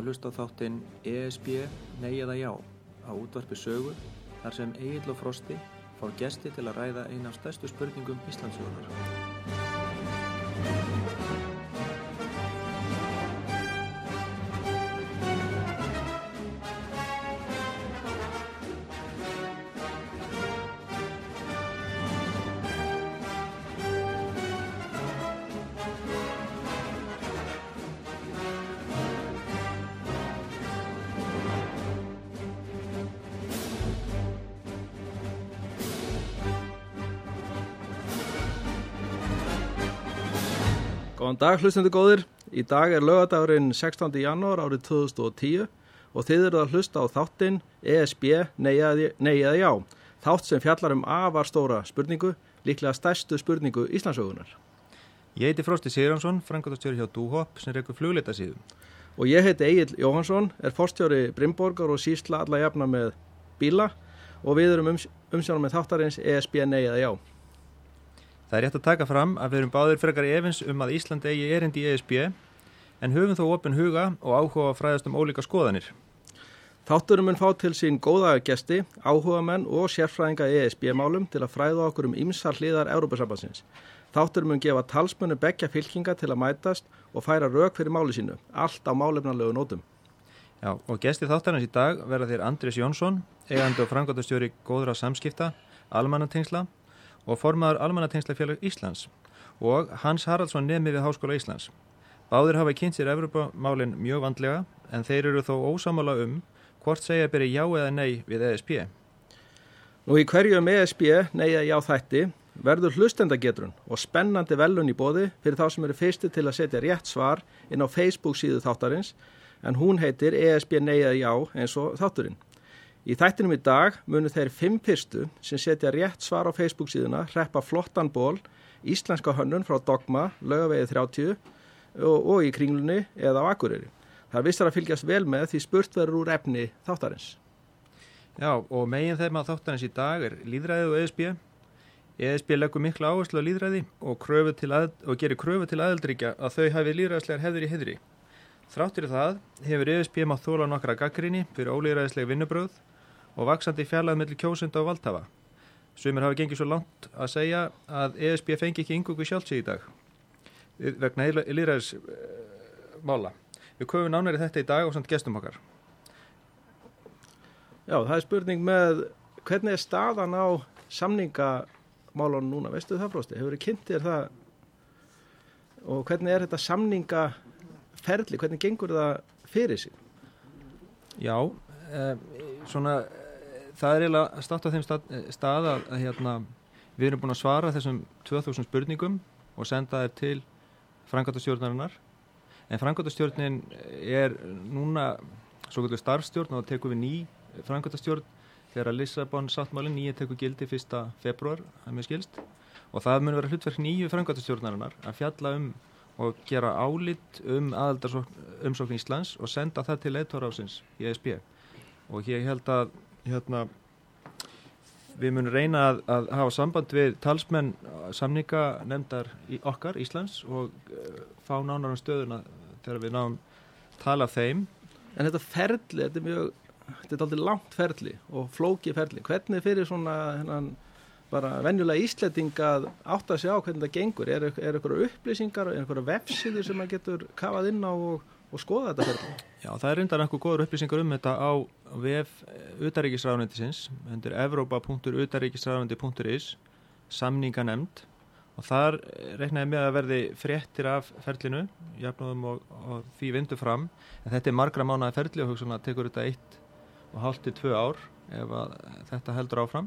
að hlusta á þáttinn ESB Nei eða Já á útvarpi sögur þar sem Egil og Frosti fá gesti til að ræða eina af stærstu spurningum Íslandsjónar. Dag hlustendur góðir. Í dag er lögadagurinn 16. janúar árið 2010 og þið eru að hlusta á þáttinn ESB Nei eða Já. Þátt sem fjallar um afar stóra spurningu, líklega stærstu spurningu Íslandsögunar. Ég heiti Frosti Sigurjónsson, frangatastjóri hjá Dúhopp sem reykur flugleita síðum. Og ég heiti Egil Jóhansson, er forstjóri Brimborgar og sísla alla jafna með bíla og við erum ums umsjónum með þáttarins ESB Nei eða Já. Það er rétt að taka fram að við erum báðir frekar efins um að Ísland eigi erindi í ESB en höfum þó opin huga og áhuga fræðast um ólíka skoðanir. Þátturum mun fá til sín góðaga gesti, áhuga menn og sérfræðinga ESB-málum til að fræða okkur um ymsar hliðar Európa-sambansins. Þátturum mun gefa talsmunum begja fylkinga til að mætast og færa rauk fyrir máli sínu, allt á málefnarlegu nótum. Já, og gesti þáttarins í dag verða þeir Andris Jónsson, eigandi og frangotastjóri góðra samskipta, almannatengsla og formaður Almannatengslafélag Íslands og Hans Haraldsson nemi við Háskóla Íslands. Báðir hafa kynnt sér Evropamálinn mjög vandlega en þeir eru þó ósamála um hvort segja byrja já eða nei við ESB. Nú í hverju um ESB nei eða já þætti verður hlustendagetrun og spennandi velun í bóði fyrir þá sem eru fyrsti til að setja rétt svar inn á Facebook síðu þáttarins en hún heitir ESB nei eða já eins og þátturinn. Í þættinum í dag munum þeir fimm fyrstu sem setja rétt svar á Facebook síðuna hreppa flottan ból, íslenska hönnun frá Dogma, lögavegið 30 og, og í kringlunni eða á Akureyri. Það vissar að fylgjast vel með því spurt verður úr efni þáttarins. Já og megin þeim að þáttarins í dag er líðræðið og ESB. ESB leggur miklu áherslu á líðræði og, og gerir kröfu til aðeldríkja að þau hafi líðræðslegar hefður í hefðri. Þráttur í það hefur ESB mátt þóla nokkra gaggrinni fyrir ólíðræðisleg vinnubröð og vaksandi fjallað mellir kjósunda og valdhafa. Sumir hafa gengið svo langt að segja að ESB fengi ekki yngungu sjálfsíð í dag vegna líðræðis uh, mála. Við köfum nánari þetta í dag og samt gestum okkar. Já, það er spurning með hvernig er staðan á samningamálunum núna, veistu það frósti? Hefur þið kynntir það og hvernig er þetta samningaferli, hvernig gengur það fyrir sig? Já, um, svona það er eiginlega státt á þeim stað, stað að, að hérna, við erum búin að svara þessum 2000 spurningum og senda þær til frangatastjórnarinnar en frangatastjórnin er núna svo kvöldur starfstjórn og það tekur við ný frangatastjórn þegar að Lissabon sáttmálinn nýja tekur gildi 1. februar að mér skilst og það mun vera hlutverk nýju frangatastjórnarinnar að fjalla um og gera álit um aðaldarsumsókn Íslands og senda það til leittóráðsins í ESB og ég held að hérna, við munum reyna að, að hafa samband við talsmenn samninga nefndar í okkar, Íslands og uh, fá nánar um stöðuna þegar við náum tala þeim. En þetta ferli, þetta er mjög þetta er aldrei langt ferli og flóki ferli. Hvernig fyrir svona hennan, bara venjulega ísletting að átt að sjá hvernig það gengur. Er, eitthvað upplýsingar, er eitthvað vefsíður sem maður getur kafað inn á og og skoða þetta fyrir. Já, það er undar einhver góður upplýsingar um þetta á VF utaríkisráðnendisins undir evropa.utaríkisráðnendi.is samninganemnd og þar reknaði með að verði fréttir af ferlinu, jafnóðum og, og því vindu fram, en þetta er margra mánuði ferli og hugsun að tekur þetta eitt og hálft til tvö ár ef þetta heldur áfram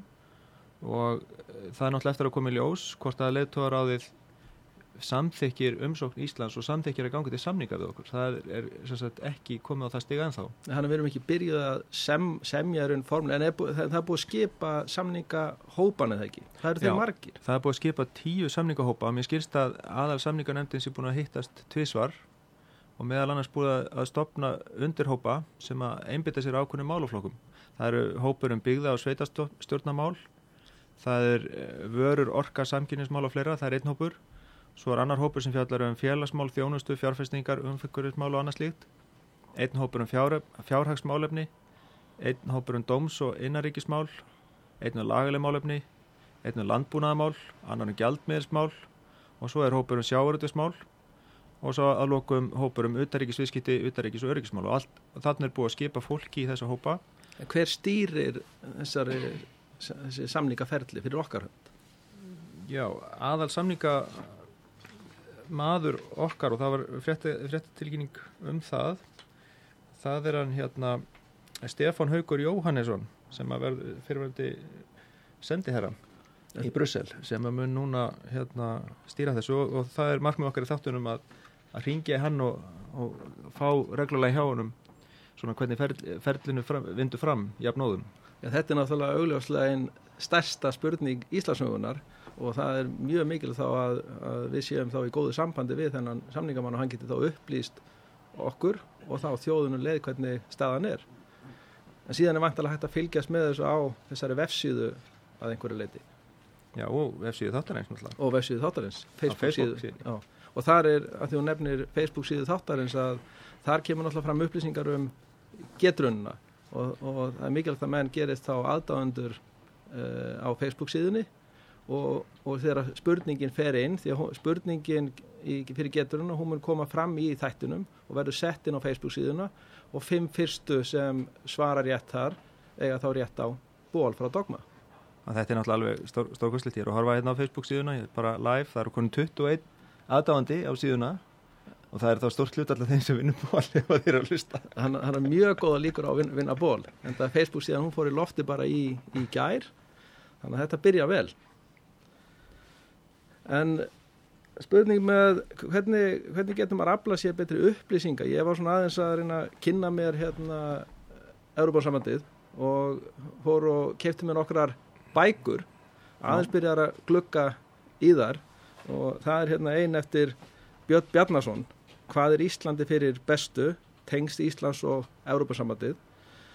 og það er náttúrulega eftir að koma í ljós hvort að leðtóðaráðið samþykir umsókn Íslands og samþykir að ganga til samninga við okkur. Það er, sagt, ekki komið á það stiga ennþá. Þannig að við erum ekki byrjuð að sem, semja raun formule en er búið, það, er búið að skipa samningahópan eða ekki. Það eru þeir margir. Það er búið að skipa tíu samningahópa. Mér skilst að aðal samninganemndins er búin að hittast tvísvar og meðal annars búið að stopna undirhópa sem að einbytta sér ákunni málaflokkum. Það eru hópur um byggða og sveitastjórnamál. Það er eh, vörur, orka, samkynningsmál og fleira. Það er einn hópur Svo er annar hópur sem fjallar um félagsmál, þjónustu, fjárfestingar, umfengurismál og annað slíkt. einn hópur um fjár, fjárhagsmálefni, einn hópur um dóms- og innaríkismál, einn um lagaleg málefni, einn um landbúnaðamál, annar um gjaldmiðismál og svo er hópur um sjáuröldismál og svo að lokum hópur um utaríkisviðskipti, utaríkis og öryggismál og, allt, þannig er búið að skipa fólki í þessa hópa. Hver stýrir þessari, þessari samningaferli fyrir okkar hönd? Já, aðal samninga maður okkar og það var fréttatilkynning um það það er hann hérna Stefan Haugur Jóhannesson sem að verði fyrirverði sendiherra í Brussel sem að mun núna hérna stýra þessu og, og það er markmið okkar í þáttunum að, að ringja hann og, og fá reglulega hjá honum svona hvernig ferl, ferlinu fram, vindu fram jafnóðum. Já, þetta er náttúrulega augljóslega einn stærsta spurning Íslandsögunar og það er mjög mikil þá að, að við séum þá í góðu sambandi við þennan samningamann og hann getur þá upplýst okkur og þá þjóðunum leið hvernig staðan er. En síðan er vantalega hægt að fylgjast með þessu á þessari vefsíðu að einhverju leiti. Já, og vefsíðu þáttarins náttúrulega. Og vefsíðu þáttarins, Facebook, Facebook síðu. síðu. Og þar er, að því hún nefnir Facebook síðu þáttarins að þar kemur náttúrulega fram upplýsingar um getrunna og, og það er mikilvægt að menn gerist þá aðdáðundur uh, á Facebook síðunni. Og, og þegar spurningin fer inn því að spurningin í, fyrir geturinn hún mun koma fram í þættunum og verður sett inn á Facebook síðuna. Og fimm fyrstu sem svara rétt þar eiga þá rétt á ból frá dogma. Að Þetta er náttúrulega alveg stór, stórkvæsleitt ég er að horfa hérna á Facebook síðuna, ég er bara live það eru konið 21 aðdáðandi á síðuna og það er þá stórt hlut alltaf þeim sem vinnur ból ef það er að hlusta. Hann, hann er mjög góða líkur á að vinna, vinna ból en það er Facebook síðan hún fór í lofti bara í, í gær. Þannig að þetta byrja vel. En spurning með hvernig, hvernig getur maður að afla sér betri upplýsinga ég var svona aðeins að reyna að kynna mér hérna Európa-samandið og fór og kefti mér nokkrar bækur. Aðeins byrjar að glugga í þar og það er hérna ein eftir Björn Bjarnason hvað er Íslandi fyrir bestu tengst Íslands og Európa-samandið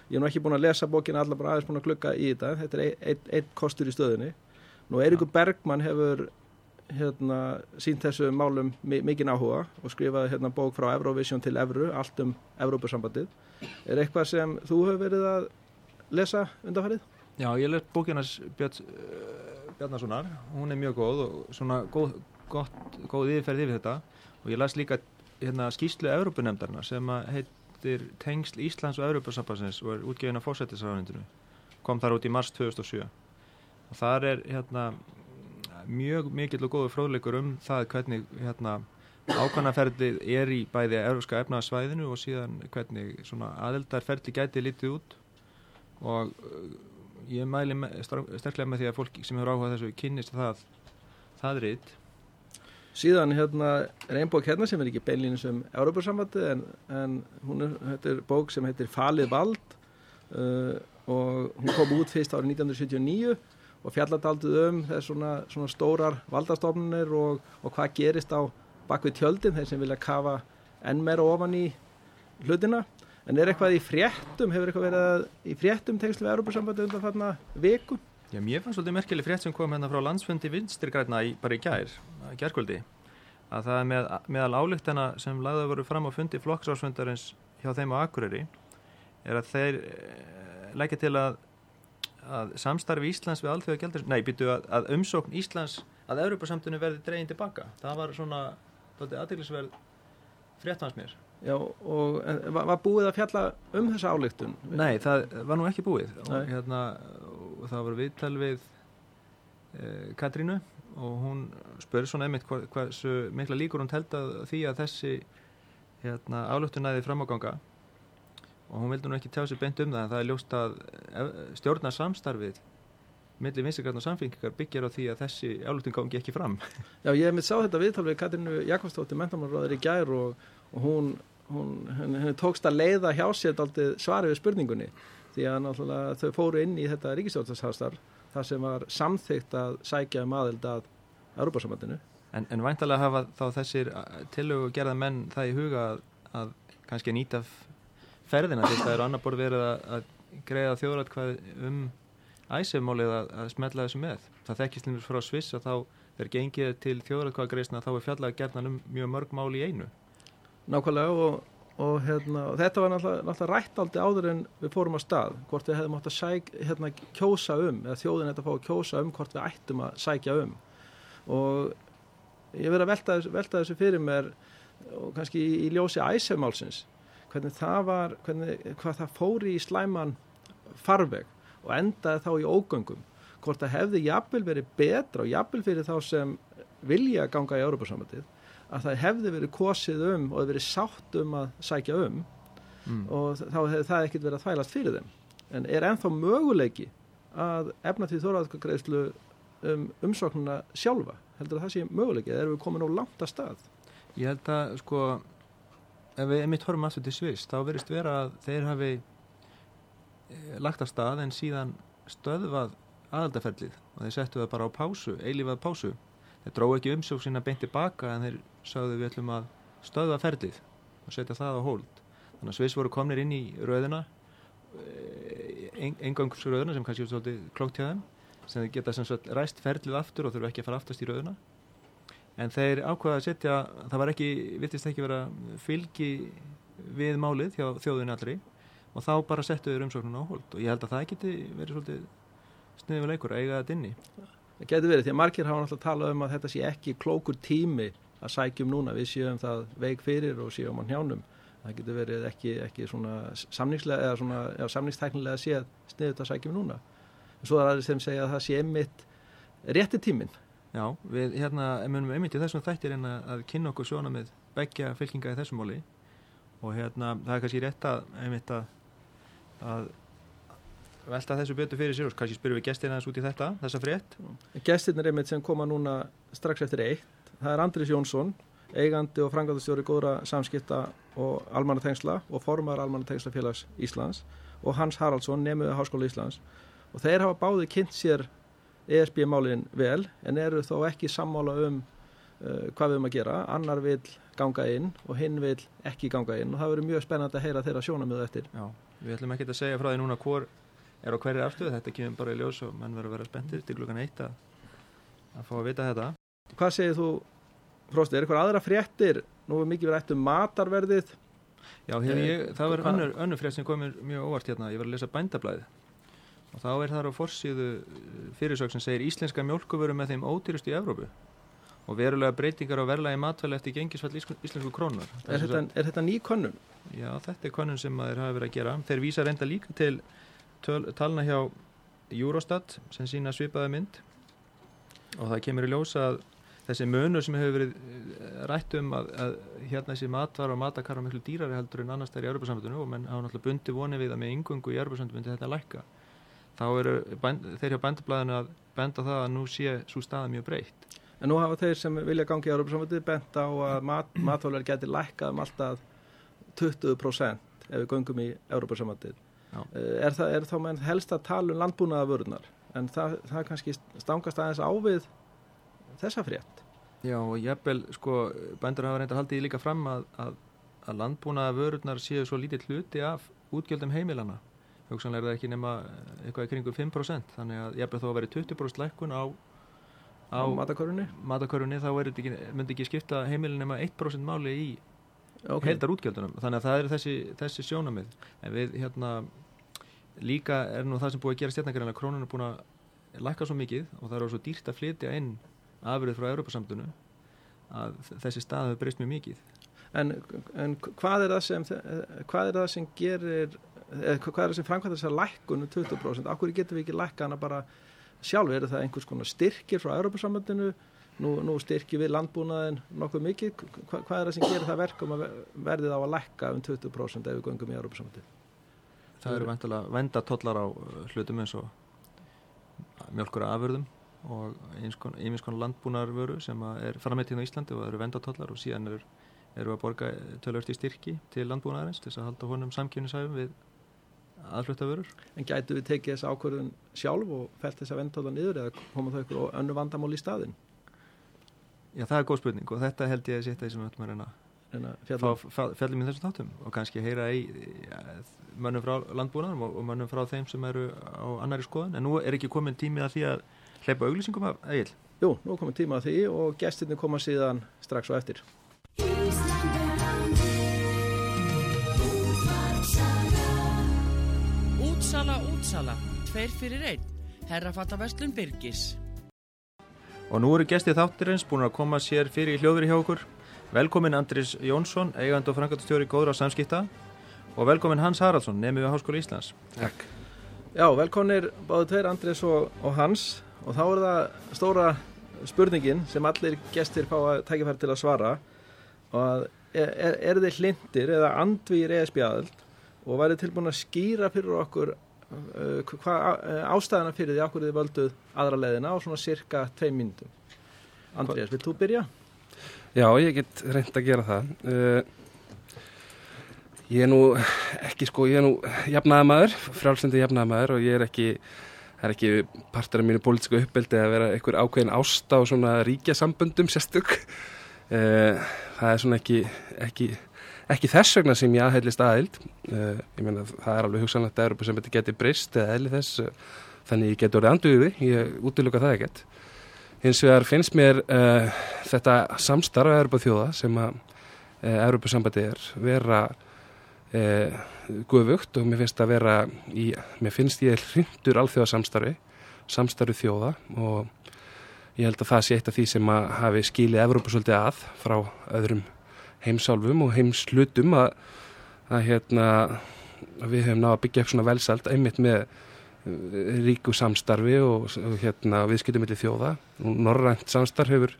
ég er nú ekki búin að lesa bókina allar bara aðeins búin að glugga í þetta. Þetta er einn ein, ein kostur í stöðunni. Nú Eirikur Bergman hefur hérna, sínt þessu málum mikinn áhuga og skrifaði hérna bók frá Eurovision til Evru, allt um Evrópussambandið. Er eitthvað sem þú hefur verið að lesa undanfærið? Já, ég les bókinars Björn, Bjarnasonar, hún er mjög góð og svona góð, gott, góð yfirferð yfir þetta. Og ég las líka hérna, skýslu Evrópunemndarna sem heitir Tengsl Íslands og Evrópussambandsins og er útgefin af fósættisraðanindinu kom þar út í mars 2007 og þar er hérna mjög mikill og góður fróðleikur um það hvernig hérna, ákvæmnaferðlið er í bæði európska efnaðsvæðinu og síðan hvernig aðeldarferðli gæti litið út. Og uh, ég mæli sterklega með því að fólk sem hefur áhugað þessu kynnist það það eitt Síðan hérna er einn bók hérna sem er ekki beinlínu sem Európa-sambandi en, en hún er, er bók sem heitir Falið vald uh, og hún kom út fyrst árið 1979 og fjalladaldið um þess svona, svona stórar valdastofnunir og, og hvað gerist á bakvið tjöldin þeir sem vilja kafa enn meira ofan í hlutina en er eitthvað í fréttum hefur eitthvað verið í fréttum tengslu við Europasambandi undan þarna viku? Já, mér fannst svolítið merkeli frétt sem kom hérna frá landsfundi vinstirgræna bara í gær, gærskvöldi að það er með, meðal álíktana sem lagða voru fram á fundi flokksásfundarins hjá þeim á Akureyri er að þeir eh, leggja til að að samstarfi Íslands við alþjóða gældur nei, býtu að, að umsókn Íslands að Európa-samtunni verði dreyin tilbaka það var svona aðdeglisverð fréttans mér. Já, og var, var búið að fjalla um þessa álíktun? Nei, það var nú ekki búið. Og, hérna, og það var viðtal við eh, Katrínu og hún spurði svona einmitt hvað, hvað mikla líkur hún held að því að þessi hérna, álíktun næði fram á ganga. Og hún vildi nú ekki tjá sér beint um það en það er ljóst að eh, stjórna samstarfið millir vinstugræðn og samfengingar byggjar á því að þessi álutning gangi ekki fram. Já, ég hef mitt sá þetta viðtal við Katrínu Jakobsdóttir mentamannráður í gær og, og hún, hún henni tókst að leiða hjá sér svarið við spurningunni því að náttúrulega þau fóru inn í þetta ríkistjórnarshástar þar sem var samþygt að sækja um aðeld að Európa-samandinu En, en væntalega hafa þá þessir tilögu gerða menn það í huga að, að kannski nýta ferðina því það eru annar borð verið að, að greiða þjóðrætkvað um æsefmálið að, að smetla þessu með. Það þekkist lífið frá Sviss að þá er gengið til þjóðrætkvað greisna þá er fjallega gerðan um mjög mörg mál í einu. Nákvæmlega og og, hérna, þetta var náttúrulega, náttúrulega rætt aldrei áður en við fórum á stað hvort við hefðum átt að sæk, hérna, kjósa um eða þjóðin þetta fá að kjósa um hvort við ættum að sækja um. Og ég verið að velta, velta þessu fyrir mér og kannski í, í ljósi æsefmálsins hvernig það var hvernig, hvað það fóri í slæman farveg og endaði þá í ógöngum. Hvort það hefði jafnvel verið betra og jafnvel fyrir þá sem vilja ganga í Európa-samöndið að það hefði verið kosið um og hefði verið sátt um að sækja um mm. og þá hefði það ekkert verið að þvælast fyrir þeim. En er ennþá möguleiki að efna því þóraðgreifslu um umsóknuna sjálfa? Heldur að það sé möguleiki eða erum við komin á langt að stað? Ég held að sko ef við mitt horfum aftur til Sviss þá verist vera að þeir hafi eh, lagt að stað en síðan stöðvað aðaldaferlið og þeir settu það bara á pásu, eilífað pásu. Þeir dróðu ekki umsók sína beint tilbaka en þeir sagðu við ætlum að stöða ferlið og setja það á hold. Þannig að Sviss voru komnir inn í rauðina engangsrauðina sem kannski er svolítið klókt hjá þeim sem þeir geta sem sagt ræst ferlið aftur og þurfu ekki að fara aftast í rauðina en þeir ákvaða að setja það var ekki, vittist ekki vera fylgi við málið hjá þjóðinu allri og þá bara settu þeir umsóknuna á hold. Og ég held að það geti verið svolítið sniðuleikur að eiga þetta inni. Það geti verið því að margir hafa náttúrulega talað um að þetta sé ekki klókur tími að sækjum núna, við séum það veik fyrir og séum á njánum það getur verið ekki, ekki svona samningslega eða svona, já, samningstæknilega séð sniðut að sækjum núna. En svo er það sem segja að það sé einmitt rétti tímin Já, við hérna munum einmitt í þessum þættir en að kynna okkur svona með begja fylkinga í þessum móli og hérna það er kannski rétt að einmitt að, að velta þessu betur fyrir sér og kannski spyrjum við gestina þess út í þetta, þessa frétt. Gestin er einmitt sem koma núna strax eftir eitt það er Andris Jónsson eigandi og frangatastjóri góðra samskipta og almannatengsla og formar almannatengslafélags Íslands og Hans Haraldsson nefnuði Háskóla Íslands. Og þeir hafa báði kynnt sér ESB-málin vel en eru þó ekki sammála um uh, hvað við erum að gera. Annar vil ganga inn og hinn vil ekki ganga inn. Og það verður mjög spennandi að heyra þeirra sjónamöðu eftir. Já, við ætlum ekki að segja frá því núna hvor er á hverju afstöðu, þetta kemur bara í ljós og mann verður að vera spenntir til klukkan eitt að, að fá að vita þetta Hvað segir þú, Frosti, er eitthvað aðra fréttir? Nú er mikið verið eftir matarverðið. Já, hér, ég, það var önnur, önnur frétt sem komir mjög óvart hérna, ég var að lesa bændablaðið. Og þá er það á forsíðu fyrirsök sem segir Íslenska mjölkuvöru með þeim ódýrust í Evrópu. Og verulega breytingar á verlaði matvæli eftir gengisfall íslensku krónar Er þetta, er þetta ný konun? Já, þetta er konun sem þeir hafa verið að gera. Þeir vísa reynda líka til töl, talna hjá Eurostat sem sína svipaði mynd. Og það kemur í ljósa að þessi mönur sem hefur verið eh, rætt um að, að hérna þessi matvar og matakar á miklu dýrari heldur en annars þær í Europasambandinu og menn hafa náttúrulega bundi vonið við að með yngungu í Europasambandinu myndi þetta lækka þá eru þeir hjá bændablaðinu að benda það að nú sé svo staða mjög breytt. En nú hafa þeir sem vilja gangi í Europasambandinu benda á að mat, matválar getur lækkað um alltaf 20% ef við gangum í Europasambandinu. Er, það, er þá menn helst að tala um landbúnaða vörðunar en það, það kannski stangast aðeins á við þessa frétt. Já og jafnvel sko bændur hafa reyndar haldið líka fram að, að, að landbúnaða vörðunar séu svo lítið hluti af útgjöldum heimilana. Hugsanlega er það ekki nema eitthvað í kringum 5% þannig að jafnvel þó að veri 20% lækkun á, á matakörunni. matakörunni þá ekki, myndi ekki skipta heimilin nema 1% máli í okay. heldar útgjöldunum. Þannig að það eru þessi, þessi sjónamið. En við hérna líka er nú það sem búið að gera stjarnakarinn að krónun er búin að lækka svo mikið og það er svo dýrt að flytja inn afrið frá Europasamtunu að þessi stað hefur breyst mjög mikið. En, en hvað er það sem hvað er það sem gerir hvað er það sem framkvæmda þess að lækkunum 20%, okkur getur við ekki lækka hana bara sjálf, er það einhvers konar styrkir frá Europasamtunu nú, nú styrkir við landbúnaðin nokkuð mikið, Hva, hvað er það sem gerir það verkum að verðið á að lækka um 20% ef við göngum í Europasamtunu? Það eru vendalega vendatollar á uh, hlutum eins og mjölkur afurðum og einminnskon kon landbúnarvöru sem er frammeitinn á Íslandi og það eru vendatollar og síðan eru, eru að borga tölvört í styrki til landbúnarins til þess að halda honum samkynnisæfum við aðflöttavörur. En gætu við tekið þessa ákvörðun sjálf og fælt þessa vendatollar niður eða koma þau ykkur önnu vandamál í staðin? Já, það er góð spurning og þetta held ég að setja því sem við ætlum að reyna fjallum í þessum tátum og kannski heyra í mönnum frá landbúnarum og, og mönnum frá þeim sem eru á annari skoðun en nú er ekki komin tímið að því að hleypa auglýsingum af Egil? Jú, nú komum tíma að því og gestirni koma síðan strax og eftir. Útsala, útsala, tveir fyrir einn, herrafattaverslun Byrgis. Og nú eru gestið þáttirins búin að koma sér fyrir í hljóðveri hjá okkur. Velkomin Andris Jónsson, eigand og frangatustjóri góðra samskipta og velkomin Hans Haraldsson, nefnum við Háskóli Íslands. Takk. Já, velkominir báðu tveir Andris og, og Hans og þá er það stóra spurningin sem allir gestir fá að tækifæri til að svara og að er, er, er þið hlindir eða andvýr ESB aðald og værið tilbúin að skýra fyrir okkur uh, hvað uh, ástæðana fyrir því okkur þið völduð aðra leðina á svona cirka tvei myndum. Andrés, vilt þú byrja? Já, ég get reynd að gera það. Uh, ég er nú ekki sko, ég er nú jafnaðamæður, frálslendi jafnaðamæður og ég er ekki, það er ekki partur af mínu pólitísku uppbeldi að vera einhver ákveðin ásta og svona ríkja samböndum sérstök. Uh, það er svona ekki, ekki, ekki þess vegna sem ég aðheilist aðeild. Uh, ég meina það er alveg hugsanlegt að Európa sem þetta geti breyst eða eðli þess, þannig ég get orðið anduði, ég útiluka það ekkert. Hins vegar finnst mér uh, þetta samstarf að Európa þjóða sem að uh, Európa sambandi er vera uh, guðvugt og mér finnst að vera í, mér finnst ég hrindur alþjóða samstarfi, þjóða og ég held að það sé eitt af því sem að hafi skilið Európa svolítið að frá öðrum heimsálfum og heimslutum að, að hérna að við hefum náða að byggja upp svona velsald einmitt með ríku samstarfi og, og hérna viðskiptum millir þjóða. Og norrænt samstarf hefur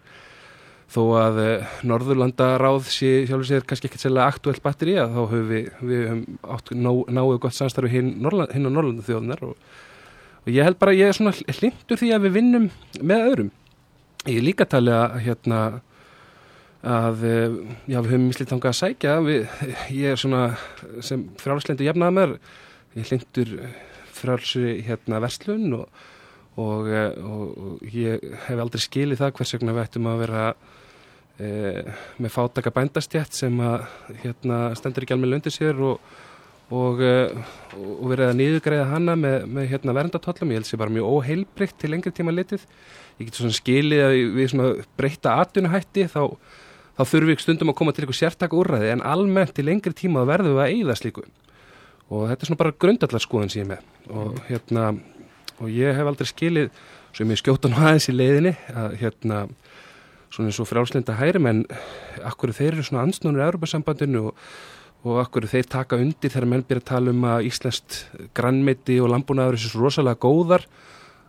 þó að uh, Norðurlanda ráð sé sjálfur sér kannski ekkert sérlega aktuelt batteri að þá höfum við, við höfum ná, náðu gott samstarfi hinn, Norrland, hinn á Norrlanda þjóðunar og, og ég held bara ég er svona hlindur því að við vinnum með öðrum. Ég er líka talið að hérna að já við höfum mislið þangað að sækja við, ég er svona sem frálslendu jafnaða með ég hlindur frálsri hérna verslun og, og, og, ég hef aldrei skilið það hvers vegna við ættum að vera með fátaka bændastjætt sem að hérna stendur ekki alveg löndi sér og verið að niðugræða hana með, með hérna verndatóllum, ég held sér bara mjög óheilbrygt til lengri tíma litið. Ég get svona skilið að við svona breyta atvinnuhætti þá, þá þurfum við stundum að koma til eitthvað sértaka úrræði en almennt til lengri tíma verðum við að eigða slíku. Og þetta er svona bara grundallarskoðun sem ég með. Og hérna og ég hef aldrei skilið sem ég skjóta nú aðeins í leiðinni að hérna svona eins og frálslinda hæri menn akkur þeir eru svona ansnónur í Europasambandinu og, og akkur þeir taka undir þegar menn byrja að tala um að Íslandst grannmeiti og landbúnaður er svo rosalega góðar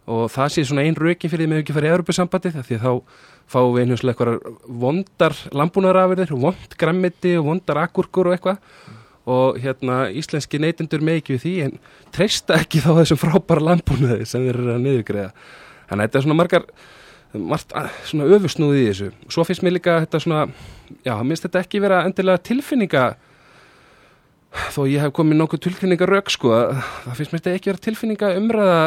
og það sé svona einn röki fyrir því með ekki fyrir Europasambandi því þá fáum við einhverslega eitthvað vondar landbúnaðarafirðir, vond grannmeiti og vondar akkurkur og eitthvað. Og hérna íslenski neytendur með ekki við því en treysta ekki þá þessum frábæra landbúnaði sem þeir eru að niðugreiða þannig að þetta er svona margar margt svona öfusnúði í þessu. Svo finnst mér líka þetta svona já, minnst þetta ekki vera endilega tilfinninga þó ég hef komið nokkuð tilfinninga rauk sko það finnst mér þetta ekki vera tilfinninga umræða.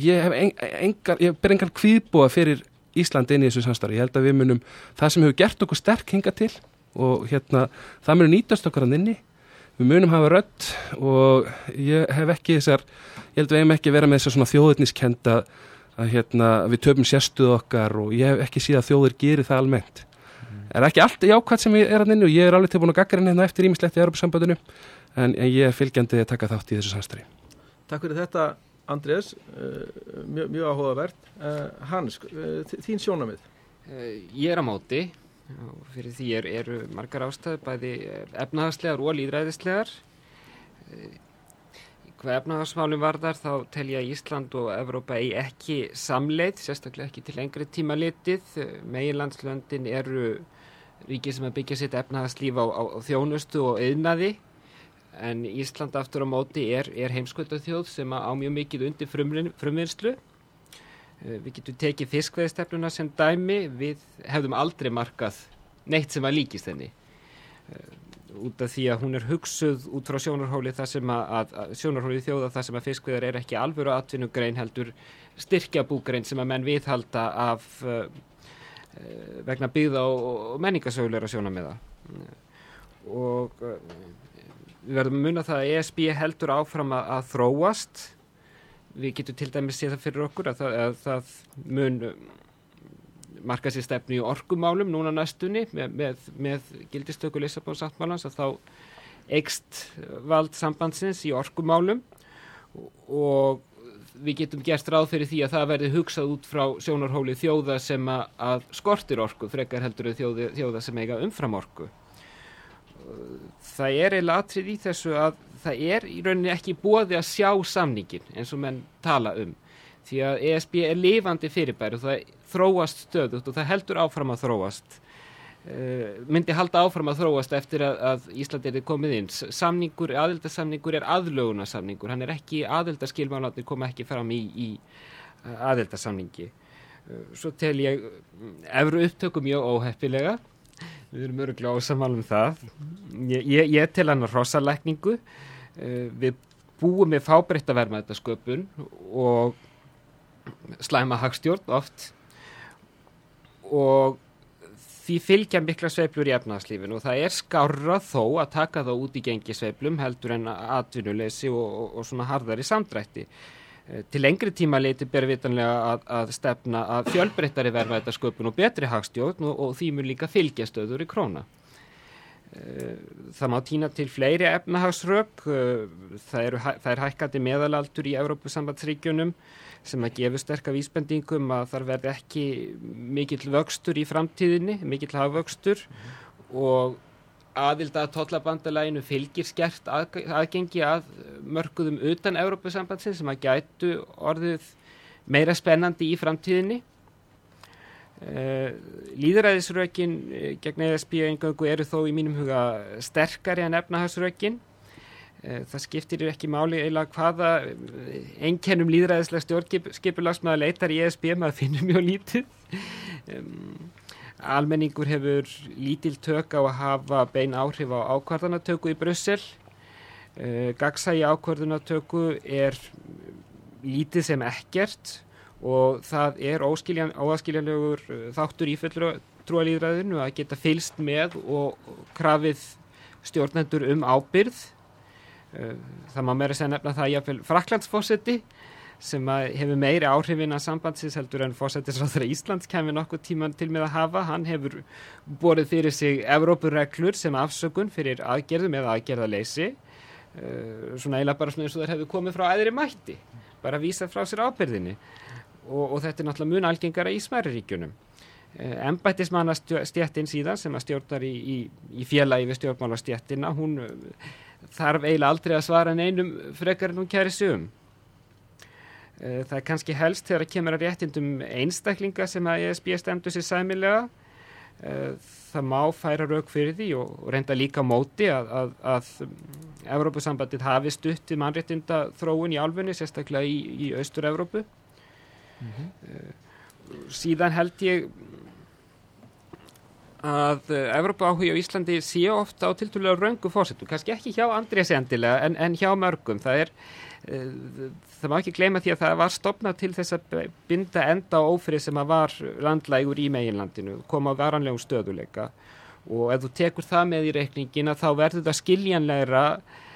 Ég hef engar, ég ber engar kvíðbúa fyrir Íslandi inn í þessu samstarfi, ég held að við munum það sem hefur gert okkur sterk hinga til og hérna það munum nýtast okkar hann inni. Við munum hafa rött og ég hef ekki þessar ég held að við hefum ekki verið með þessar svona þjóðurniskenda að hérna við töfum sérstuð okkar og ég hef ekki síðan að þjóður gerir það almennt. Mm. er ekki allt jákvæmt sem ég er hann inni og ég er alveg tilbúin að gagga hérna eftir ímislegt í Europasambandinu en, en ég er fylgjandi að taka þátt í þessu samstari Takk fyrir þetta Andrés. Uh, mjög, mjög áhugavert. Uh, Hans, uh, þín sjónamið Ég er á móti. Og fyrir því er, eru margar ástæði bæði efnahagslegar og líðræðislegar hvað efnahagsmálum varðar þá tel ég að Ísland og Evrópa eigi ekki samleið, sérstaklega ekki til lengri tíma litið. Meginlandslöndin eru ríkið sem að byggja sitt efnahagslíf á, á, á þjónustu og auðnaði en Ísland aftur á móti er, er heimskvöldaþjóð sem á mjög mikið undir frumvinnslu. Við getum tekið fiskveðistefnuna sem dæmi. Við hefðum aldrei markað neitt sem að líkist henni út af því að hún er hugsuð út frá sjónarhóli það sem að, að, að sjónarhóli þjóða það sem að fiskveðar er ekki alvöru atvinnugrein heldur styrkjabúgrein sem að menn viðhalda af uh, vegna byggða og, og menningasögulegra sjónarmiða. Og uh, við verðum að munna það að ESB heldur áfram að, að þróast. Við getum til dæmis séð það fyrir okkur að það, að það mun marka sér stefnu í orkumálum núna næstunni með, með, með gildistöku Lissabon sáttmálans að þá eikst vald sambandsins í orkumálum og við getum gert ráð fyrir því að það verði hugsað út frá sjónarhóli þjóða sem að skortir orku, frekar heldur þjóði, þjóða sem eiga umfram orku. Það er eiginlega atrið í þessu að það er í rauninni ekki bóði að sjá samningin eins og menn tala um. Því að ESB er lifandi fyrirbæri og það þróast stöðut og það heldur áfram að þróast. Uh, myndi halda áfram að þróast eftir að, að Íslandi er komið inn. Samningur, aðeldarsamningur er aðlögunarsamningur. Hann er ekki, aðeldarskilmálandir koma ekki fram í, í aðeldarsamningi uh, svo tel ég efru upptöku mjög óheppilega. Við erum öruglega ósamal um það. Ég, ég, ég tel hann rosalækningu uh, við búum með fábreytta vermaðitasköpun og slæma hagstjórn oft og því fylgja mikla sveiplur í efnahagslífinu og það er skárra þó að taka þá út í gengi sveiplum heldur en atvinnuleysi og, og, og svona harðar í samdrætti. Eh, til lengri tíma leiti ber vitanlega að, að stefna að fjölbreyttari verðvætasköpun og betri hagstjórn og, og því mun líka fylgja stöður í króna. Eh, það má týna til fleiri efnahagsrök, eh, það, það er hækkandi meðalaldur í Evrópusambandsríkjunum sem að gefa sterka vísbendingum að þar verði ekki mikill vöxtur í framtíðinni, mikill hafvöxtur og aðvilda að tollabandalæginu fylgir skert að, aðgengi að mörguðum utan Európa-sambandsinn sem að gætu orðið meira spennandi í framtíðinni. Uh, Líðræðisrökin eh, gegn ESB engöngu eru þó í mínum huga sterkari en efnahagsrökin Eh, það skiptir ekki máli eiginlega hvaða einkennum líðræðislega stjórnskipulags maður leitar í ESB maður finnur mjög lítið. Um, almenningur hefur lítil tök á að hafa bein áhrif á ákvarðanatöku í Brussel. Uh, Gagsægi ákvarðanatöku er lítið sem ekkert og það er óaskiljanlegur þáttur í fullur trúalíðræðinu að geta fylst með og krafið stjórnendur um ábyrð Eh, það má meira segja nefna það jáfnveil Fraklandsfósetti sem hefur meiri áhrifin að sambandsins heldur en fósettisráður Íslands kemur nokkuð tíman til með að hafa. Hann hefur borðið fyrir sig Evrópureglur sem afsökun fyrir aðgerðum eða aðgerðaleysi uh, svona eiginlega bara svona eins og þær hefur komið frá aðri mætti, bara vísað frá sér ábyrðinni og, og þetta er náttúrulega mun algengara í smæriríkjunum. Uh, eh, Embættismannastjættin síðan sem að stjórnar í, í, í félagi við stjórnmálastjættina, hún þarf eiginlega aldrei að svara neinum frekar en hún kæri sögum. Eh, það er kannski helst þegar að kemur að réttindum einstaklinga sem að ESB stendur sér sæmilega. Eh, það má færa rauk fyrir því og reynda líka móti að, að, að Evrópusambandið hafi stutt í mannréttinda þróun í álfunni, sérstaklega í, í Austur-Evrópu. Mm -hmm. Síðan held ég að uh, Evrópa áhuga á Íslandi sé ofta á tiltúrulega röngu fórsettu, kannski ekki hjá Andrés endilega en, en hjá mörgum. Það er, uh, það má ekki gleyma því að það var stopnað til þess að binda enda á ófrið sem að var landlægur í meginlandinu, koma á varanlegum stöðuleika og ef þú tekur það með í reikningina þá verður það skiljanlegra Eh,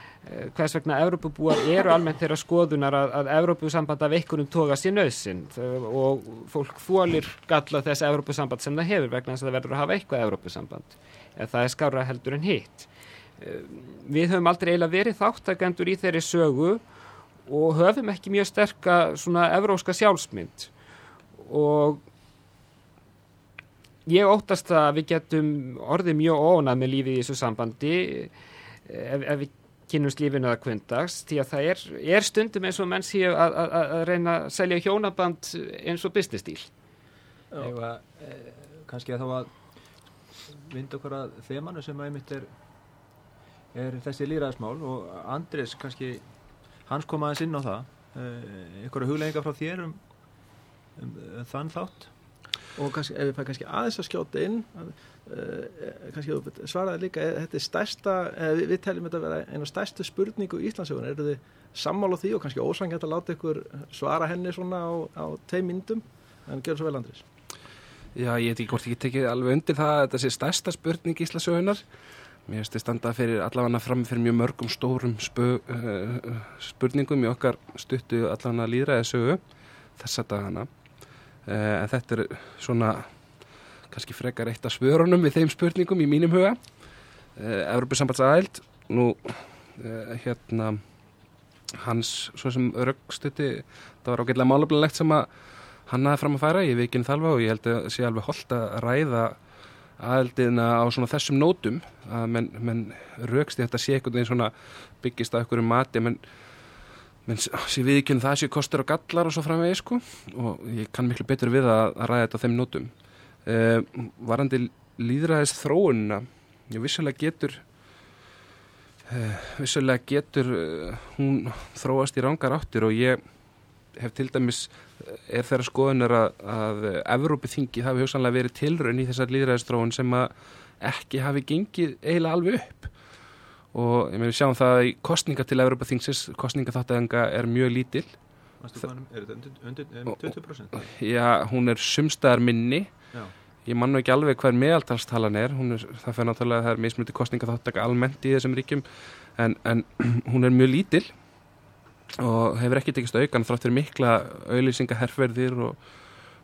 hvers vegna Evrópubúar eru almennt þeirra skoðunar að, að Evrópusamband af einhvernum toga sér nöðsinn og fólk fólir galla þess Evrópusamband sem það hefur vegna þess að það verður að hafa eitthvað Evrópusamband. Eða það er skára heldur en hitt. Eh, við höfum aldrei eiginlega verið þáttakendur í þeirri sögu og höfum ekki mjög sterka svona evróska sjálfsmynd. Og ég óttast að við getum orðið mjög ónað með lífið í þessu sambandi. Ef, ef við kynnuslífinu að kvöndags því að það er, er stundum eins og menn séu að, að, að reyna að selja hjónaband eins og business deal Eða e, kannski að þá að vind okkar að þemanu sem einmitt er, er þessi líraðismál og Andris kannski hans kom aðeins inn á það e, einhverju huglegginga frá þér um, um, um þann þátt og kannski, ef við fæðum kannski aðeins að skjóta inn að, uh, kannski svaraði líka þetta er stærsta, uh, við teljum þetta að vera einu stærstu spurningu í Íslandsjóðun eru þið sammála því og kannski ósangænt að láta ykkur svara henni svona á, á tvei myndum, en gerur svo vel Andris Já, ég veit ekki hvort ég tekið alveg undir það að þetta sé stærsta spurning í Íslandsjóðunar mér finnst þetta standað fyrir allavega fram fyrir mjög mörgum stórum spö, uh, spurningum í okkar stuttu allavega líðræði sögu þessa dagana. Eh, en þetta er svona kannski frekar eitt af svörunum við þeim spurningum í mínum huga. Európa sambandsæld nú eh, hérna hans svo sem röggstutti það var ágætlega málefnilegt sem að hann hafði fram að færa. Í vikinn þalva og ég held að sé alveg holdt að ræða aðeldiðna á svona þessum nótum að menn, menn rögst í þetta sé einhvern veginn svona byggist á einhverju mati menn, menn sé við ekki um það sé kostur og gallar og svo framvegi sko. Og ég kann miklu betur við að, að ræða þetta á þeim nótum. Uh, varandi líðræðis þróunina ég vissulega getur uh, vissulega getur uh, hún þróast í rángar áttir og ég hef til dæmis er þeirra skoðunar að, að Evrópið-þingi hafi hugsanlega verið tilraun í þessar líðræðistróun sem að ekki hafi gengið eiginlega alveg upp og ég meðum sjáum það í kostninga til Evrópið-þingsins, kostninga þáttæðinga er mjög lítil Er þetta undir, undir 20%? Já, hún er sumstaðar minni Já. ég mann ekki alveg hver meðaltalstalan er, er það fyrir náttúrulega að það er mismundi kostninga þáttæka almennt í þessum ríkjum en, en hún er mjög lítil og hefur ekki tekist aukan þrátt fyrir mikla auðlýsingaherrferðir og,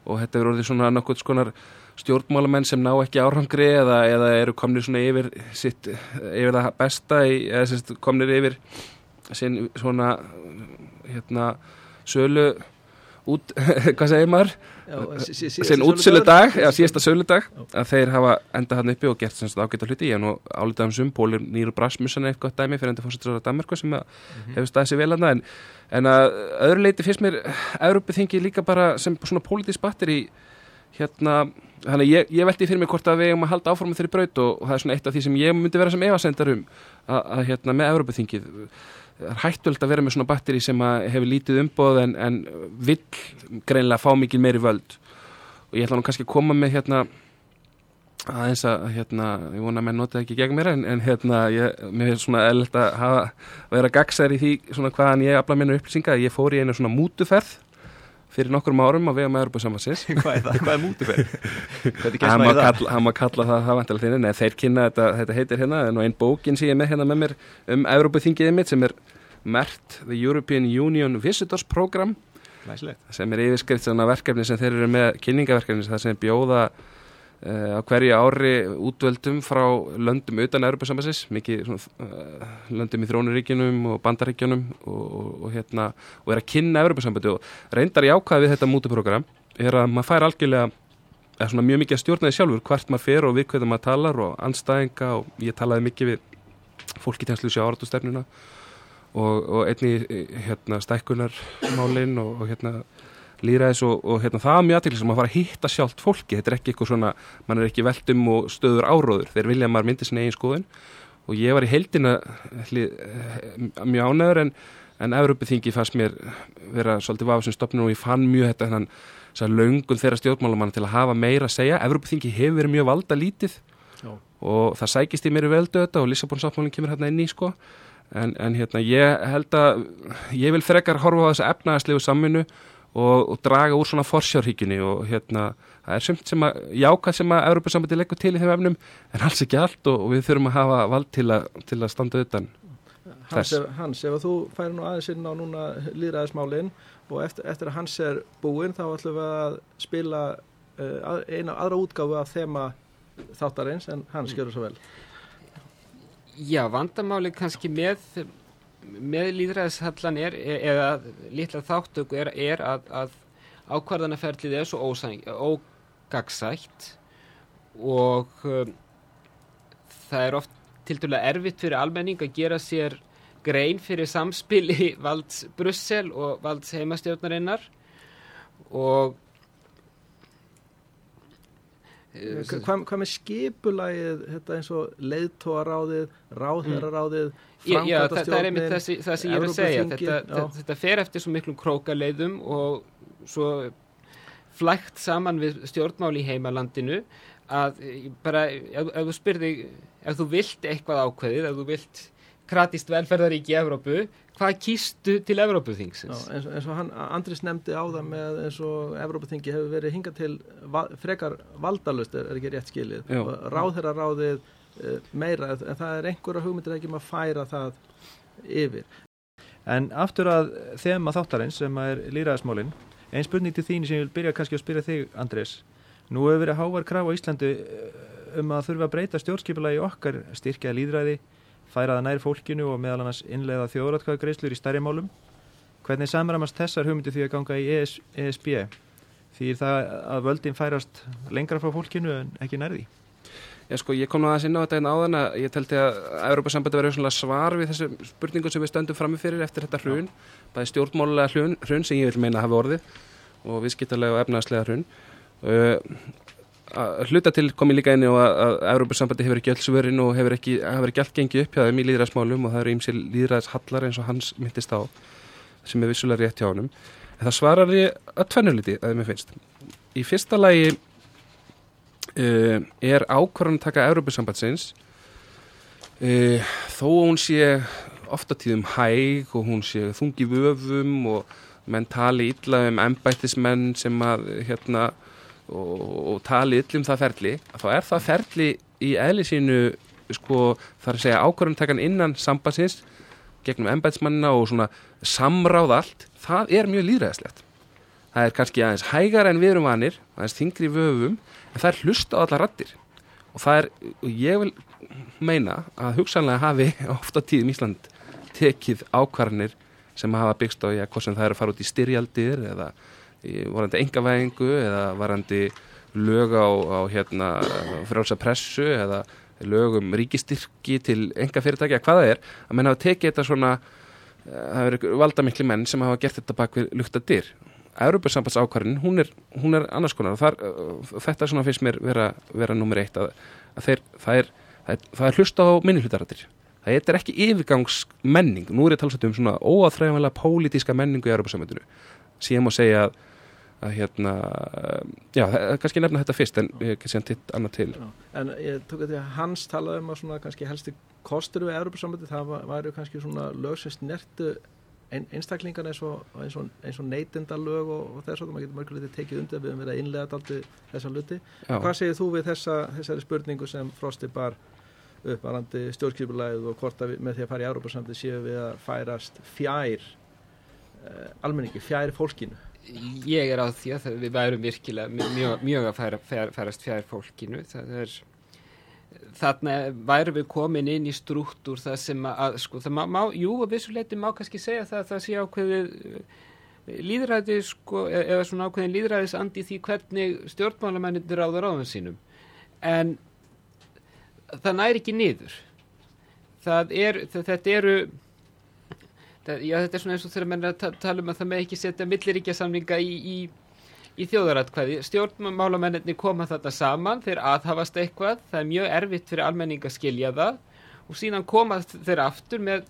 og þetta er orðið svona nokkuð skonar stjórnmálamenn sem ná ekki árangri eða, eða eru komnir svona yfir sitt, yfir það besta í, eða sérst, komnir yfir sin, svona hérna sölu út, hvað segir maður? Sem útsölu dag, eða síðasta sölu dag að þeir hafa enda hann uppi og gert semst ágætt að hluti, ég hef nú álítið um sum Pólur Nýru Brasmussen er eitthvað dæmi fyrir enda fórsettur á Danmarku sem mm -hmm. hefur staðið sér vel að það en, en að öðru leiti fyrst mér Európi þingi líka bara sem svona pólitísk batteri hérna, þannig ég, ég veldi fyrir mig hvort að við hefum að halda áforma þeirri braut og, og það er svona eitt af því sem ég myndi vera sem evasendar um að, að hérna með Európi þingið er hættöld að vera með svona batteri sem hefur lítið umboð en, en vill greinlega fá mikið meiri völd. Og ég ætla nú kannski að koma með hérna aðeins að hérna, ég vona að menn nota ekki gegn mér en, en hérna, ég, mér finnst svona eðlilt að hafa, vera gagsær í því svona hvaðan ég afla minna upplýsinga. Ég fór í einu svona mútuferð fyrir nokkrum árum á vegum að Európa samansins Hvað er það? Hvað er mútuferð? Hann má kalla, kalla það það vantilega þinni, nei þeir kynna þetta, þetta heitir hérna, en einn bókin sem ég er með hérna með mér um Európa þingiðið mitt sem er mert The European Union Visitors Program Læslegt. sem er yfirskrift svona verkefni sem þeir eru með kynningaverkefni sem bjóða á hverju ári útvöldum frá löndum utan Európa-sambassins mikið svona, uh, löndum í þrónuríkinum og bandaríkjunum og, og, og, hérna, og er að kynna Európa-sambandi og reyndar í ákvæði við þetta mútuprogram er að maður fær algjörlega svona mjög mikið að stjórna því sjálfur hvert maður fer og við hvernig maður talar og anstæðinga og ég talaði mikið við fólki tænslu sjá áratustefnuna og, einni hérna, stækkunarmálin og, og hérna, líðræðis og, og hérna, það er mjög aðtækli sem að fara að hitta sjálft fólki þetta er ekki eitthvað svona, mann er ekki veldum og stöður áróður, þeir vilja að maður myndi sinni eigin skoðun og ég var í heldina mjög ánæður en en Európið-þingi fannst mér vera svolítið vafa sem stopnum og ég fann mjög þetta að löngun þeirra stjórnmálumann til að hafa meira að segja. Európið-þingi hefur verið mjög valda lítið Já. og það sækist í mér í veldu þetta og Lissabon-sáttmálinn kemur hérna inn í sko en, en hérna ég held að ég vil frekar horfa á þessu efnaðarslegu saminu og, og draga úr svona forsjárhyggjunni og hérna það er sumt sem að jáka sem að Európa-sambandi leggur til í þeim efnum en alls ekki allt og, og við þurfum að hafa vald til að, til að standa utan Hans ef, hans, ef þú færi nú aðeins inn á núna líðræðismálinn og eftir, eftir að hans er búinn þá ætlum við að spila uh, eina aðra útgáfu af þema þáttarins en hans gerur svo vel. Já, vandamáli kannski með, með líðræðishallan er, eða litla þáttöku er, er að, að ákvarðanaferlið er svo ógagsætt og um, það er oft til dæla erfitt fyrir almenning að gera sér grein fyrir samspili valds Brussel og valds heimastjórnarinnar og eh, Hvað, hvað með skipulægið þetta eins og leiðtóaráðið ráðherraráðið Já, já það, það er einmitt það sem ég er að segja. Þetta, þetta, þetta fer eftir svo miklum krókaleiðum og svo flægt saman við stjórnmál í heimalandinu að bara, ef, ef þú spyrði ef þú vilt eitthvað ákveðið, ef þú vilt kratist velferðarík í Evrópu hvað kýstu til Evrópuþingsins? Já, eins, eins og hann, Andris nefndi á það með eins og Evrópuþingi hefur verið hingað til va frekar valdalust er, er ekki rétt skilið. Ráðherra ráðið meira en það er einhverja hugmyndir ekki um að færa það yfir. En aftur að þema þáttarins sem er líraðismólinn, einn spurning til þín sem ég vil byrja kannski að spyrja þig Andris nú hefur verið hávar kraf á Íslandi um að þurfa að breyta stjórnskipula í okkar styrkja líðræði færa það nær fólkinu og meðal annars innleiða þjóðratkvæðagreislur í stærri málum. Hvernig samramast þessar hugmyndi því að ganga í ES, ESB? Því það að völdin færast lengra frá fólkinu en ekki nærði? Já, sko, ég kom nú aðeins inn á þetta einn áðan að ég telti að Európa-sambandi verið svona svar við þessu spurningu sem við stöndum framifyrir eftir þetta hrun, bæði stjórnmálulega hrun, hrun sem ég vil meina hafa orðið og viðskiptarlega og efnaðslega hrun. Uh, hluta til kom ég líka inn á að, að Európa-sambandi hefur ekki öll svörin og hefur ekki, hefur ekki allt gengið upp hjá þeim í líðræðsmálum og það eru ímsil líðræðshallar eins og hans myndist á sem er vissulega rétt hjá honum. En það svarar ég að tvennuliti að er finnst. Í fyrsta lagi uh, er ákvarðan að taka Európa-sambandsins uh, þó hún sé ofta tíðum hæg og hún sé þungi vöfum og menn tali illa um embættismenn sem að hérna og, og tali illa um það ferli þá er það ferli í eðli sínu sko þar að segja ákvarðantakan innan sambandsins gegnum embætismannina og svona samráð allt, það er mjög líðræðislegt það er kannski aðeins hægar en við erum vanir, aðeins þingri vöfum en það er hlusta á alla rattir og það er, og ég vil meina að hugsanlega hafi ofta tíðum Ísland tekið ákvarðanir sem hafa byggst á, já, hvort sem það er að fara út í styrjaldir eða í varandi engavæðingu eða varandi lög á, á hérna frálsa pressu eða lögum ríkistyrki til enga fyrirtækja, hvað það er að menn hafa tekið þetta svona það eru valdamikli menn sem hafa gert þetta bak við lukta dyr Európa-sambands ákvarðin, hún hún er annars konar. Og þar, þetta er svona fyrst mér vera, vera nummer eitt að, að þeir, það, er, það, er, það er hlusta á minnihlutarættir það er ekki yfirgangsmenning. Nú er ég talsað um svona óaþræðanlega pólitíska menningu í Európa-sambandinu síðan má segja að, að hérna já, kannski nefna þetta fyrst en ég ekki segja titt annað til. Já. En ég tók að því að hans talaði um að svona kannski helsti kostur við Európa-sambandi það væri kannski svona lög sem snertu ein, einstaklingan eins og, eins og, eins og neytendalög og, og þess að maður getur mörguleiti tekið undir við um verið að innlega daldi þessa luti. Já. Hvað segir þú við þessa, þessari spurningu sem Frosti bar upp varandi stjórnskipulæðið og hvort að við, með því að fara í Európa-sambandi séu við að færast fjær uh, almenningi, fjær fólkinu? Ég er á því að við værum virkilega mjög, mjög að færa, færast fjær fólkinu. Það er þarna værum við komin inn í struktúr það sem að, sko, það má, má jú, að vissuleiti má kannski segja það að það sé ákveðið líðræði, sko, eða svona ákveðin líðræðis andi því hvernig stjórnmálamennir ráður áðan sínum. En það næri ekki niður. Það er, þetta eru það, já, þetta er svona eins og þegar menn að tala um að það með ekki setja milliríkja samlinga í, í í þjóðaratkvæði. Stjórnmálamennir koma þetta saman, þeir aðhafast eitthvað, það er mjög erfitt fyrir almenning að skilja það og síðan koma þeir aftur með,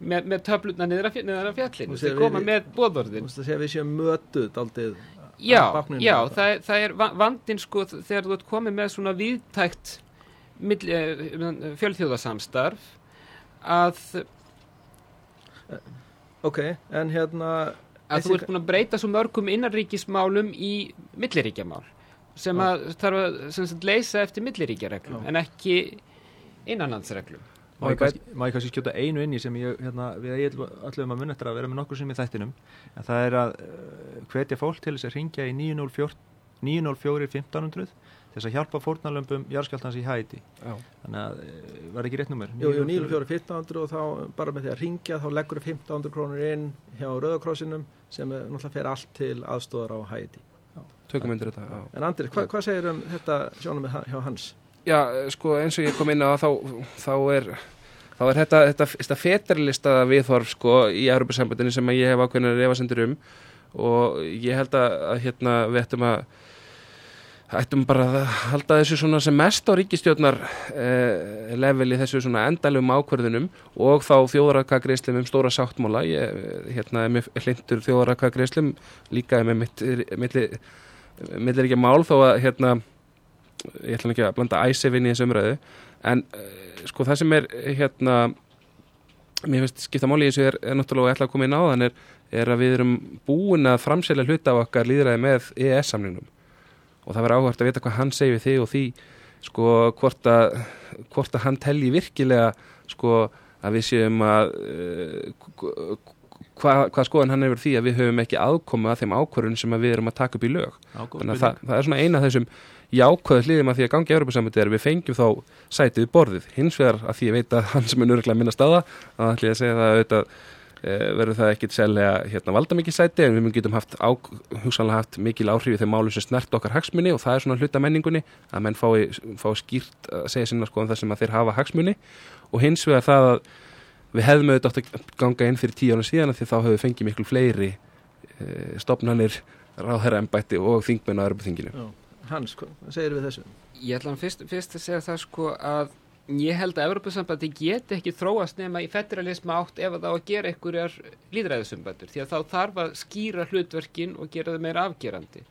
með, með töfluna niður af fjallinu. Þeir koma við, með bóðorðin. Þú veist að segja við séum mötuð aldrei Já, já, það, það er vandin sko þegar þú ert komið með svona viðtækt fjölþjóðasamstarf að Ok, en hérna að þú ert búin að breyta svo mörgum innanríkismálum í milliríkjamál sem að þarf að sagt, leysa eftir milliríkjareglum en ekki innanlandsreglum. Má ég kannski skjóta einu inni sem ég, hérna, við ætlum að munna eftir að vera með nokkur sem í þættinum. En það er að uh, hvetja fólk til þess að ringja í 904 1500 þess að hjálpa fórnalömpum jarðskjáltans í hæti þannig að var ekki rétt nummer Jú, jú, 9.4.1500 og þá bara með því að ringja þá leggur 1500 krónur inn hjá Rauðakrossinum sem er, náttúrulega fer allt til aðstóðar á hæti Tökum undir þetta já. En Andri, hva, hvað segir um þetta sjónum hjá hans? Já, sko eins og ég kom inn á þá, þá er þá er þetta, þetta, þetta fetarlista viðhorf sko í Európa-sambandinu sem ég hef ákveðin að refa sendur um. Og ég held að, að hérna við ættum að ættum bara að halda þessu svona sem mest á ríkistjórnar eh, leveli þessu svona endalum ákverðunum og þá þjóðrakagreislum um stóra sáttmála. Ég hérna er með hlindur þjóðrakagreislum líka með mitt millir ekki mál þó að hérna ég ætla ekki að blanda æsefinn í þessu umræðu en eh, sko það sem er hérna mér finnst skipta máli í þessu er, er náttúrulega ætla að koma inn á þann er, er að við erum búin að framselja hluta af okkar líðræði með EES samningnum og það verður áhvert að vita hvað hann segir við þig og því sko hvort að, hvort að hann telji virkilega sko að við séum að uh, hvað, hvað skoðan hann hefur því að við höfum ekki aðkomu að þeim ákvörðun sem við erum að taka upp í lög. Ágóð þannig að það, það er svona eina af þessum jákvæðu hliðum að því að gangi Európa-sambandi er við fengjum þá sætið borðið. Hins vegar að því að hann sem er nörglega minna staða að ætli ég að segja það auðvitað verður það ekkit selja hérna, valda mikið sæti en við getum haft á, hugsanlega haft mikil áhrif í þeim málum sem snert okkar hagsmunni og það er svona hluta menningunni að menn fái, fái skýrt að segja sinna sko um það sem að þeir hafa hagsmunni og hins vegar það að við hefðum auðvitað átt að ganga inn fyrir tíu ára síðan því þá hefur við fengið miklu fleiri e, stopnarnir ráðherra embætti og þingmenn á Europafinginu. Já. Hans, hvað segir við þessu? Ég ætla hann fyrst, fyrst að segja það sko að ég held að Evropasambandi get ekki þróast nema í federalisma átt ef það á að gera einhverjar líðræðisumbætur því að þá þarf að skýra hlutverkin og gera þau meira afgerandi.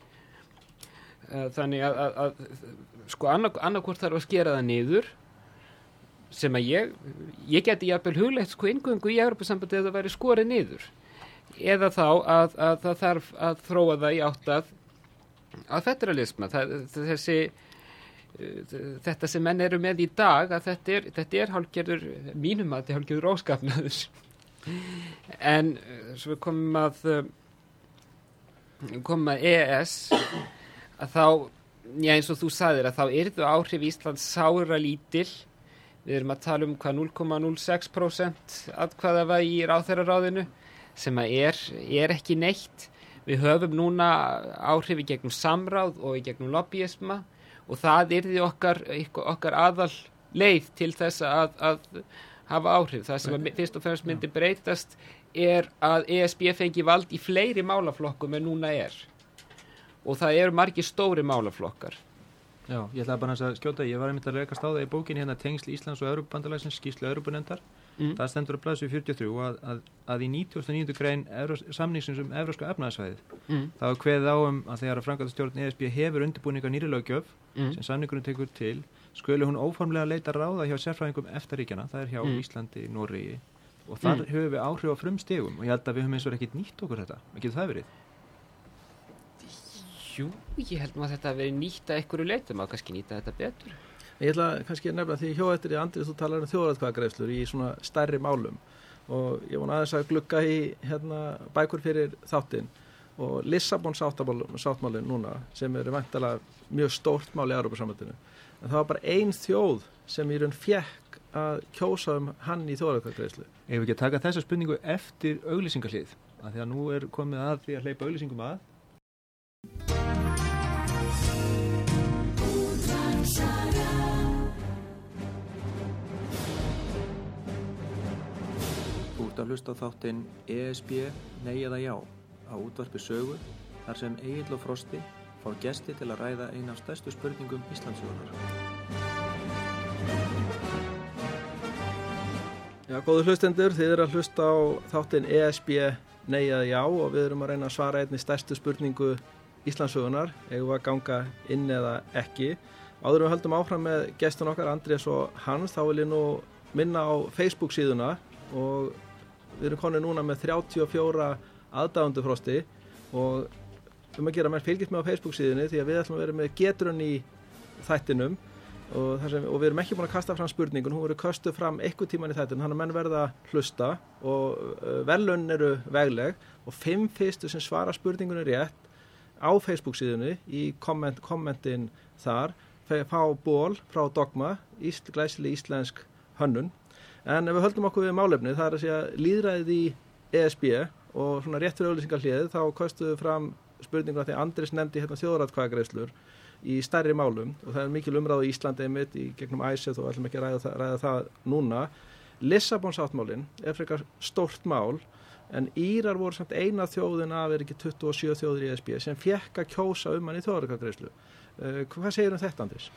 Eh, Þannig að, að, að sko annarkvort þarf að skera það niður sem að ég, ég geti jafnvel huglegt sko yngöngu í Evropasambandi ef það væri skorið niður eða þá að, að það þarf að þróa það í átt að að federalisma það, þessi þetta sem menn eru með í dag að þetta er, þetta er hálfgerður mínum að þetta er hálfgerður óskapnaður. En svo við komum að komum að EES að þá já eins og þú sagðir að þá er þú áhrif Íslands sára lítil. Við erum að tala um hvað 0,06% atkvaða vægi í ráþæraráðinu sem að er, er ekki neitt. Við höfum núna áhrifi gegnum samráð og í gegnum lobbyisma og það er því okkar, okkar aðal leið til þess að, að hafa áhrif. Það sem að fyrst og fremst myndi breytast er að ESB fengi vald í fleiri málaflokkum en núna er og það eru margi stóri málaflokkar. Já, ég ætlaði bara að skjóta, ég var einmitt að rekast á það í bókinni hérna Tengsl Íslands og Európa-bandalagsins, skýslu Európa-nefndar Mm. Það stendur að blæðsum 43 að, að, að í 99. grein samnýsins um Evróska efnaðsvæðið mm. þá hveðið á um að þegar að Frankvæðastjórn ESB hefur undirbúninga nýri lögjöf mm. sem samningurinn tekur til skuli hún óformlega leita ráða hjá sérfræðingum eftaríkjana, það er hjá mm. Íslandi, Norri og þar mm. höfum við áhrif á frumstegum og ég held að við höfum eins og ekkert nýtt okkur þetta, ekki það verið? Jú, ég held maður að þetta að verið nýtt að einhverju leitum að kannski nýta þetta betur. Ég ætla kannski að nefna því hjá eftir í Andrið þú talar um þjóðrætkvæðagreifslur í svona stærri málum. Og ég vona aðeins að glukka í hérna, bækur fyrir þáttinn. Og Lissabon sáttmálinn núna sem eru vantala mjög stórt mál í Európa-samhættinu en það var bara ein þjóð sem í raun fjekk að kjósa um hann í þjóðrætkvæðagreifslu. Ef við ekki að taka þessa spurningu eftir auglýsingarlið að því að nú er komið að því að hleypa auglýsingum að ert að hlusta á þáttinn ESB Nei eða Já á útvarpi sögu þar sem Egil og Frosti fá gesti til að ræða eina af stærstu spurningum Íslandsjóðar. Já, góðu hlustendur, þið eru að hlusta á þáttinn ESB Nei eða Já og við erum að reyna að svara einni stærstu spurningu Íslandsjóðunar, eigum að ganga inn eða ekki. Áður við höldum áfram með gestur okkar, Andrés og Hans, þá vil ég nú minna á Facebook síðuna og við erum konið núna með 34 aðdáðundu frosti og um að gera mér fylgjast með á Facebook síðunni því að við ætlum að vera með getrun í þættinum og, sem, og við erum ekki búin að kasta fram spurningun, hún verður kastuð fram eitthvað tíman í þættinum, þannig að menn verða að hlusta og velun eru vegleg og fimm fyrstu sem svara spurningunni rétt á Facebook síðunni í komment, kommentin þar fá ból frá Dogma, ísl, glæsli íslensk hönnun En ef við höldum okkur við málefni, það er að segja líðræðið í ESB og svona rétt fyrir auðlýsingar hlið, þá kostuðu fram spurningur að því Andris nefndi hérna þjóðratkvæðagreislur í stærri málum og það er mikil umræð í Íslandi einmitt í gegnum æsið og ætlum ekki að ræða það, ræða það núna. Lissabons áttmálinn er frekar stórt mál en Írar voru samt eina þjóðin að vera ekki 27 þjóður í ESB sem fjekk að kjósa um hann í þjóðratkvæðagreislu. Uh, hvað segir um þetta Andris?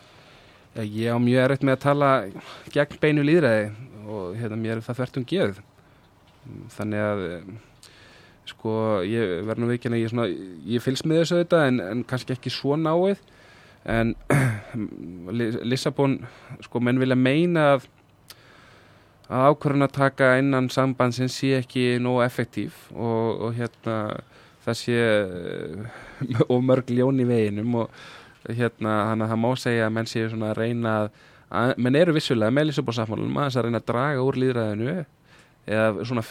Ég á mjög erriðt með að tala gegn beinu líðræði og hérna mér er það þvert um geð. Þannig að sko ég verður nú ekki ég, svona, ég fylgst með þessu þetta en, en kannski ekki svo náið. En Lissabon sko menn vilja meina að að ákvörðun að taka innan sambandsins sé ekki nógu effektív og, og hérna það sé og mörg ljón í veginum og hérna þannig að það má segja að menn sé svona að reyna að menn eru vissulega með Lissabon-sáttmálunum aðeins að reyna að draga úr líðræðinu eða svona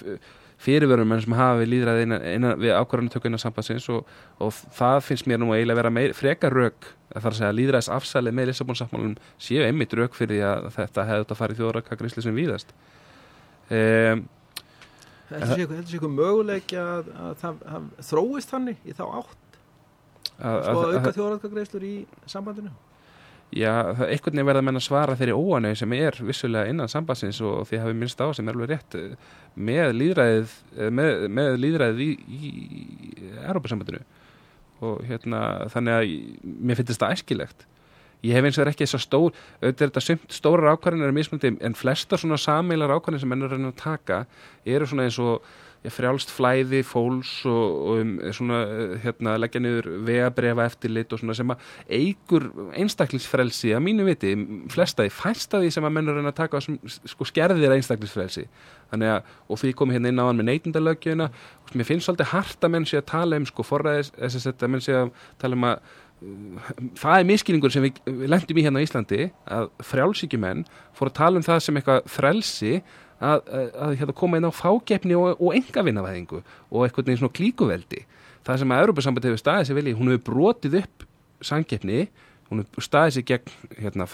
fyrirverum menn sem hafa við líðræði innan, innan, við ákvarðanutöku innan sambandsins og, og það finnst mér nú eiginlega vera meir, frekar rauk að það er að segja líðræðis afsælið með Lissabonsáttmálunum séu einmitt rauk fyrir því að þetta hefði þetta farið þjóðrakagrisli sem víðast. Um, Heldur sé eitthvað, eitthvað möguleiki að, að það að þróist þannig í þá átt að, auka þjóðræðkagreislur í sambandinu? Já, það er einhvern veginn verða menn að svara þeirri óanau sem er vissulega innan sambandsins og því hafið minnst á sem er alveg rétt eh, með líðræðið eh, með, með líðræðið í, í, í Európa-sambandinu og hérna þannig að mér finnst þetta æskilegt ég hef eins og er ekki þess að stór auðvitað er þetta sumt stórar ákvarðinir en flesta svona sameilar ákvarðinir sem menn er að taka eru svona eins og frjálst flæði, fólks og, og um, svona hérna, leggja niður vegabrefa eftirlit og svona sem að eigur einstaklingsfrelsi að mínu viti, flesta því fæsta því sem að mennur reyna að taka sem, sko skerðir einstaklingsfrelsi. Að, og því komið hérna inn á hann með neytindalögjuna og mér finnst svolítið hart að menn sé að tala um sko forræðis, þess að menn sé að tala um að það er miskilningur sem við, við lendum í hérna á Íslandi að frjálsíkjumenn fór að tala um það sem eitthvað frelsi að, að, að hérna, koma inn á fágefni og, og engavinnavæðingu og eitthvað neins klíkuveldi. Það sem að Europasamband hefur staðið sér vilji, hún hefur brotið upp sangefni hún er staðið sér gegn hérna,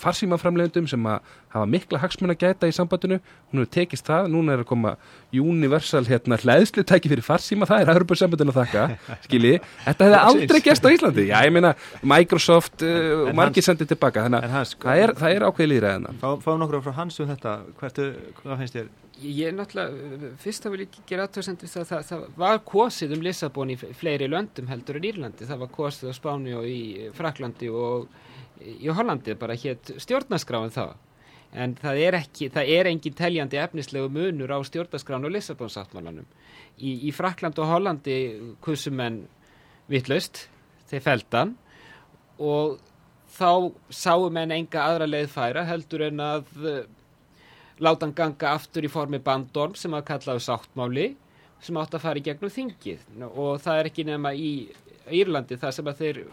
farsímaframlegundum sem að hafa mikla hagsmun að gæta í sambandinu. Hún hefur tekist það, núna er að koma universal hérna, hlæðslutæki fyrir farsíma. Það er aðrubur sambandinu að þakka skilji, þetta hefði aldrei gæst á Íslandi. Já, ég meina, Microsoft uh, og margir sendið tilbaka, þannig að það er, er ákveðið líðræðina. Fá, Fáum nokkur frá hans um þetta, hvert, hvað finnst þér? Ég er náttúrulega, fyrst að vil ekki gera aðtöðsendu það, það, það var kosið um Lissabon í fleiri löndum heldur en Írlandi, það var kosið á Spáni og í Fraklandi og í Hollandi bara hétt stjórnaskráin þá en það er ekki, það er engin teljandi efnislegu munur á stjórnaskráin og Lissabon sáttmálanum. Í, í Frakland og Hollandi kusum en vittlust, þeir feldan og þá sáum en enga aðra leið færa heldur en að láta hann ganga aftur í formi bandorm sem að kallaðu sáttmáli sem átt að fara í gegnum þingið. Og það er ekki nema í Írlandi það sem að þeir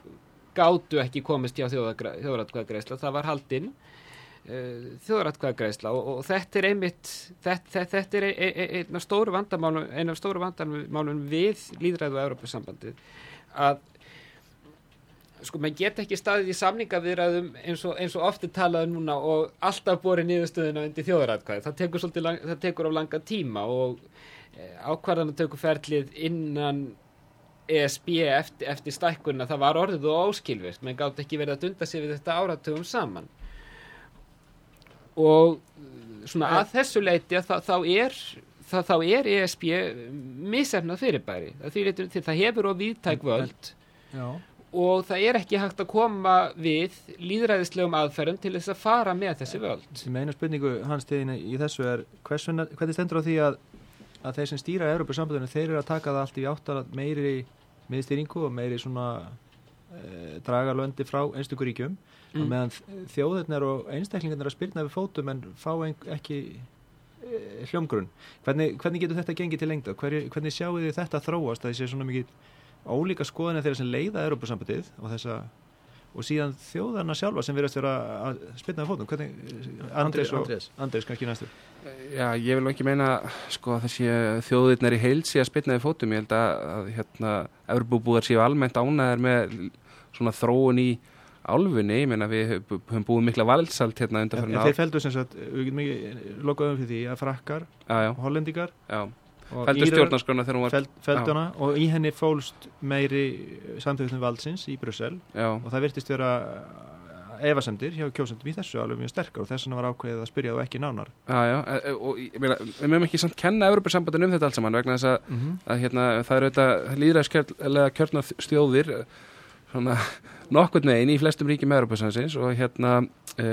gátu ekki komist hjá þjóðratkvæðagreisla það var haldinn uh, þjóðratkvæðagreisla og, og þetta er einmitt þetta, þetta er ein, ein, einn af stóru vandamálum einn af stóru vandamálum við líðræðu á Európa-sambandi að sko, maður geta ekki staðið í samningaviðræðum eins og, eins og ofti talaðu núna og alltaf borið niðurstöðuna undir þjóðarætkvæði. Það tekur lang, það tekur á langa tíma og e, ákvarðan að tökja ferlið innan ESB eftir, eftir stækkunna, það var orðið og áskilvist, menn gátt ekki verið að dunda sig við þetta áratugum saman. Og svona að þessu leiti að þá er þá, þá er ESB misefnað fyrirbæri. Það, það hefur og viðtæk völd Já og það er ekki hægt að koma við líðræðislegum aðferðum til þess að fara með þessi völd. Sem einu spurningu hans tegina í þessu er hvernig stendur á því að, að þeir sem stýra Európa sambandunum þeir eru að taka það allt í áttar meiri miðstýringu og meiri svona e, draga löndi frá einstakur ríkjum mm. meðan þjóðurnar og einstaklingarnar að spilna við fótum en fá ekki e, hljómgrunn. Hvernig, hvernig getur þetta gengið til lengta? Hvernig, hvernig sjáu þið þetta þróast að þessi svona mikið ólíka skoðinu þeirra sem leiða Europasambandið og þessa og síðan þjóðarna sjálfa sem verðast vera að spilna á fótum. Hvernig, Andrés og Andrés. Kannski næstu Já, ég vil ekki meina sko þessi þjóðirnar í heil sé að spilna í fótum, ég held að, að hérna, Europabúðar séu almennt ánæðar með svona þróun í álfunni, ég meina við höfum búið mikla valsalt hérna undan fyrir ná En þeir feldu sem sagt, við getum ekki lokaðum fyrir því að frakkar, hollendikar Já Fældu stjórnarskona þegar hún var feld, Felduna og í henni fólst meiri samtöðum valdsins í Brussel já. og það virtist vera evasendir hjá kjósendum í þessu alveg mjög sterkar og þess vegna var ákveðið að spyrja þú ekki nánar Já, já, e, e, og við mögum ekki samt kenna Európa-sambandin um þetta alls saman vegna þess að, mm -hmm. að hérna, það eru þetta líðræðskjörlega kjörna stjóðir svona nokkur negin í flestum ríkjum Európa-samsins og hérna e,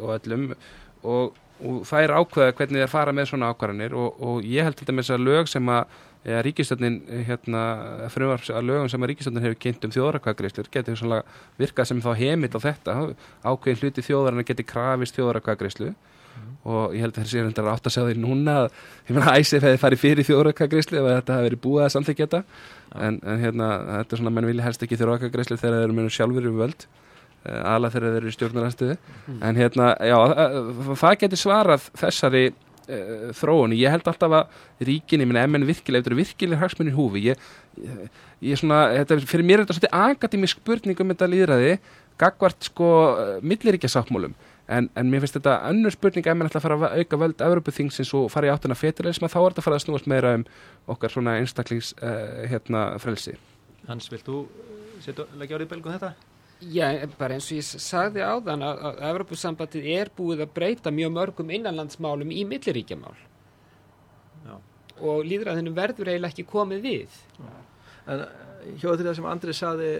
og öllum og og það er ákveða hvernig þeir fara með svona ákvarðanir og, og ég held til dæmis að lög sem að ja, ríkistöndin hérna, frumvarps að lögum sem að ríkistöndin hefur kynnt um þjóðrakvæðgreifslur getur svona virkað sem þá heimill á þetta ákveðin hluti þjóðarinn geti krafist þjóðrakvæðgreifslu mm. og ég held að þeir séu hundar átt að segja því núna að æsif hefði farið fyrir þjóðrakvæðgreifslu ef þetta hefði verið búið að samþykja þetta. En, en hérna þetta er svona menn vilja helst ekki þjóðrakvæðgreifslu þegar þeir Eh, aðla þegar þeir eru í stjórnarhansstuðu mm. en hérna, já, það getur svarað þessari uh, þróun ég held alltaf að ríkin, ég minna ef menn virkilega, ef þetta eru virkilega hagsmunir húfi ég, ég, svona, þetta, fyrir mér er þetta svolítið akademisk spurning um þetta líðræði gagvart sko milliríkja sáttmálum en, en mér finnst þetta önnur spurning ef menn ætla að fara að auka völd Evropaþingsins og fara í áttuna fetilisma þá er þetta að fara að snúast meira um okkar svona einstaklings uh, hérna frelsi Hans, vilt þú setja, leggja árið belgu þetta? Já, bara eins og ég sagði áðan að, að Evropasambandið er búið að breyta mjög mörgum innanlandsmálum í milliríkjamál. Já. og líðræðinu verður eiginlega ekki komið við. En hjóða til það sem Andri saði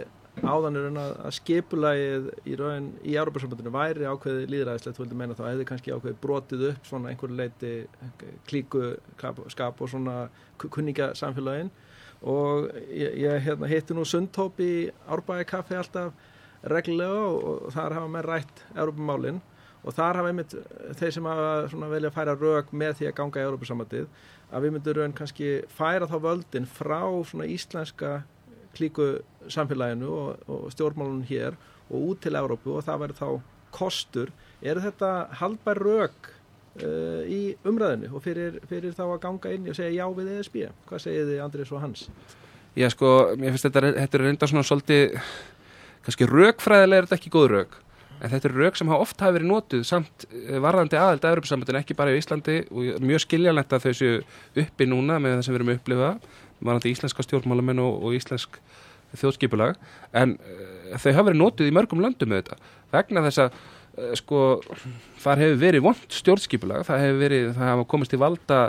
áðan er að, að skipulagið í raun í Európa-sambandinu væri ákveði líðræðislegt, þú vildi meina þá hefði kannski ákveði brotið upp svona einhverju leiti klíku skap, skap og svona kunningasamfélagin og ég, ég hérna, hitti nú sundtóp í Árbæði kaffi alltaf reglulega og, og þar hafa með rætt Európa-málin og þar hafa einmitt þeir sem hafa velja að færa rauk með því að ganga í Európa-sambandið að við myndum raun kannski færa þá völdin frá svona íslenska klíku samfélaginu og, og stjórnmálunum hér og út til Európu og það verður þá kostur. Er þetta haldbær rauk uh, í umræðinu og fyrir, fyrir þá að ganga inn og segja já við ESB? Hvað segir þið Andrés og Hans? Já sko, mér finnst þetta, þetta er reynda svona svolítið, kannski rökfræðilega er þetta ekki góð rök, en þetta er rök sem hafa oft hafi verið notuð samt eh, varðandi aðeld að Europasambandinu, ekki bara í Íslandi og mjög skiljanlegt að þau séu uppi núna með það sem við erum að upplifa, varðandi íslenska stjórnmálamenn og, og íslensk þjóðskipulag, en uh, þau hafa verið notuð í mörgum löndum með þetta, vegna þess að uh, sko, þar hefur verið vond stjórnskipulag, það hefur verið, það hafa komist í valda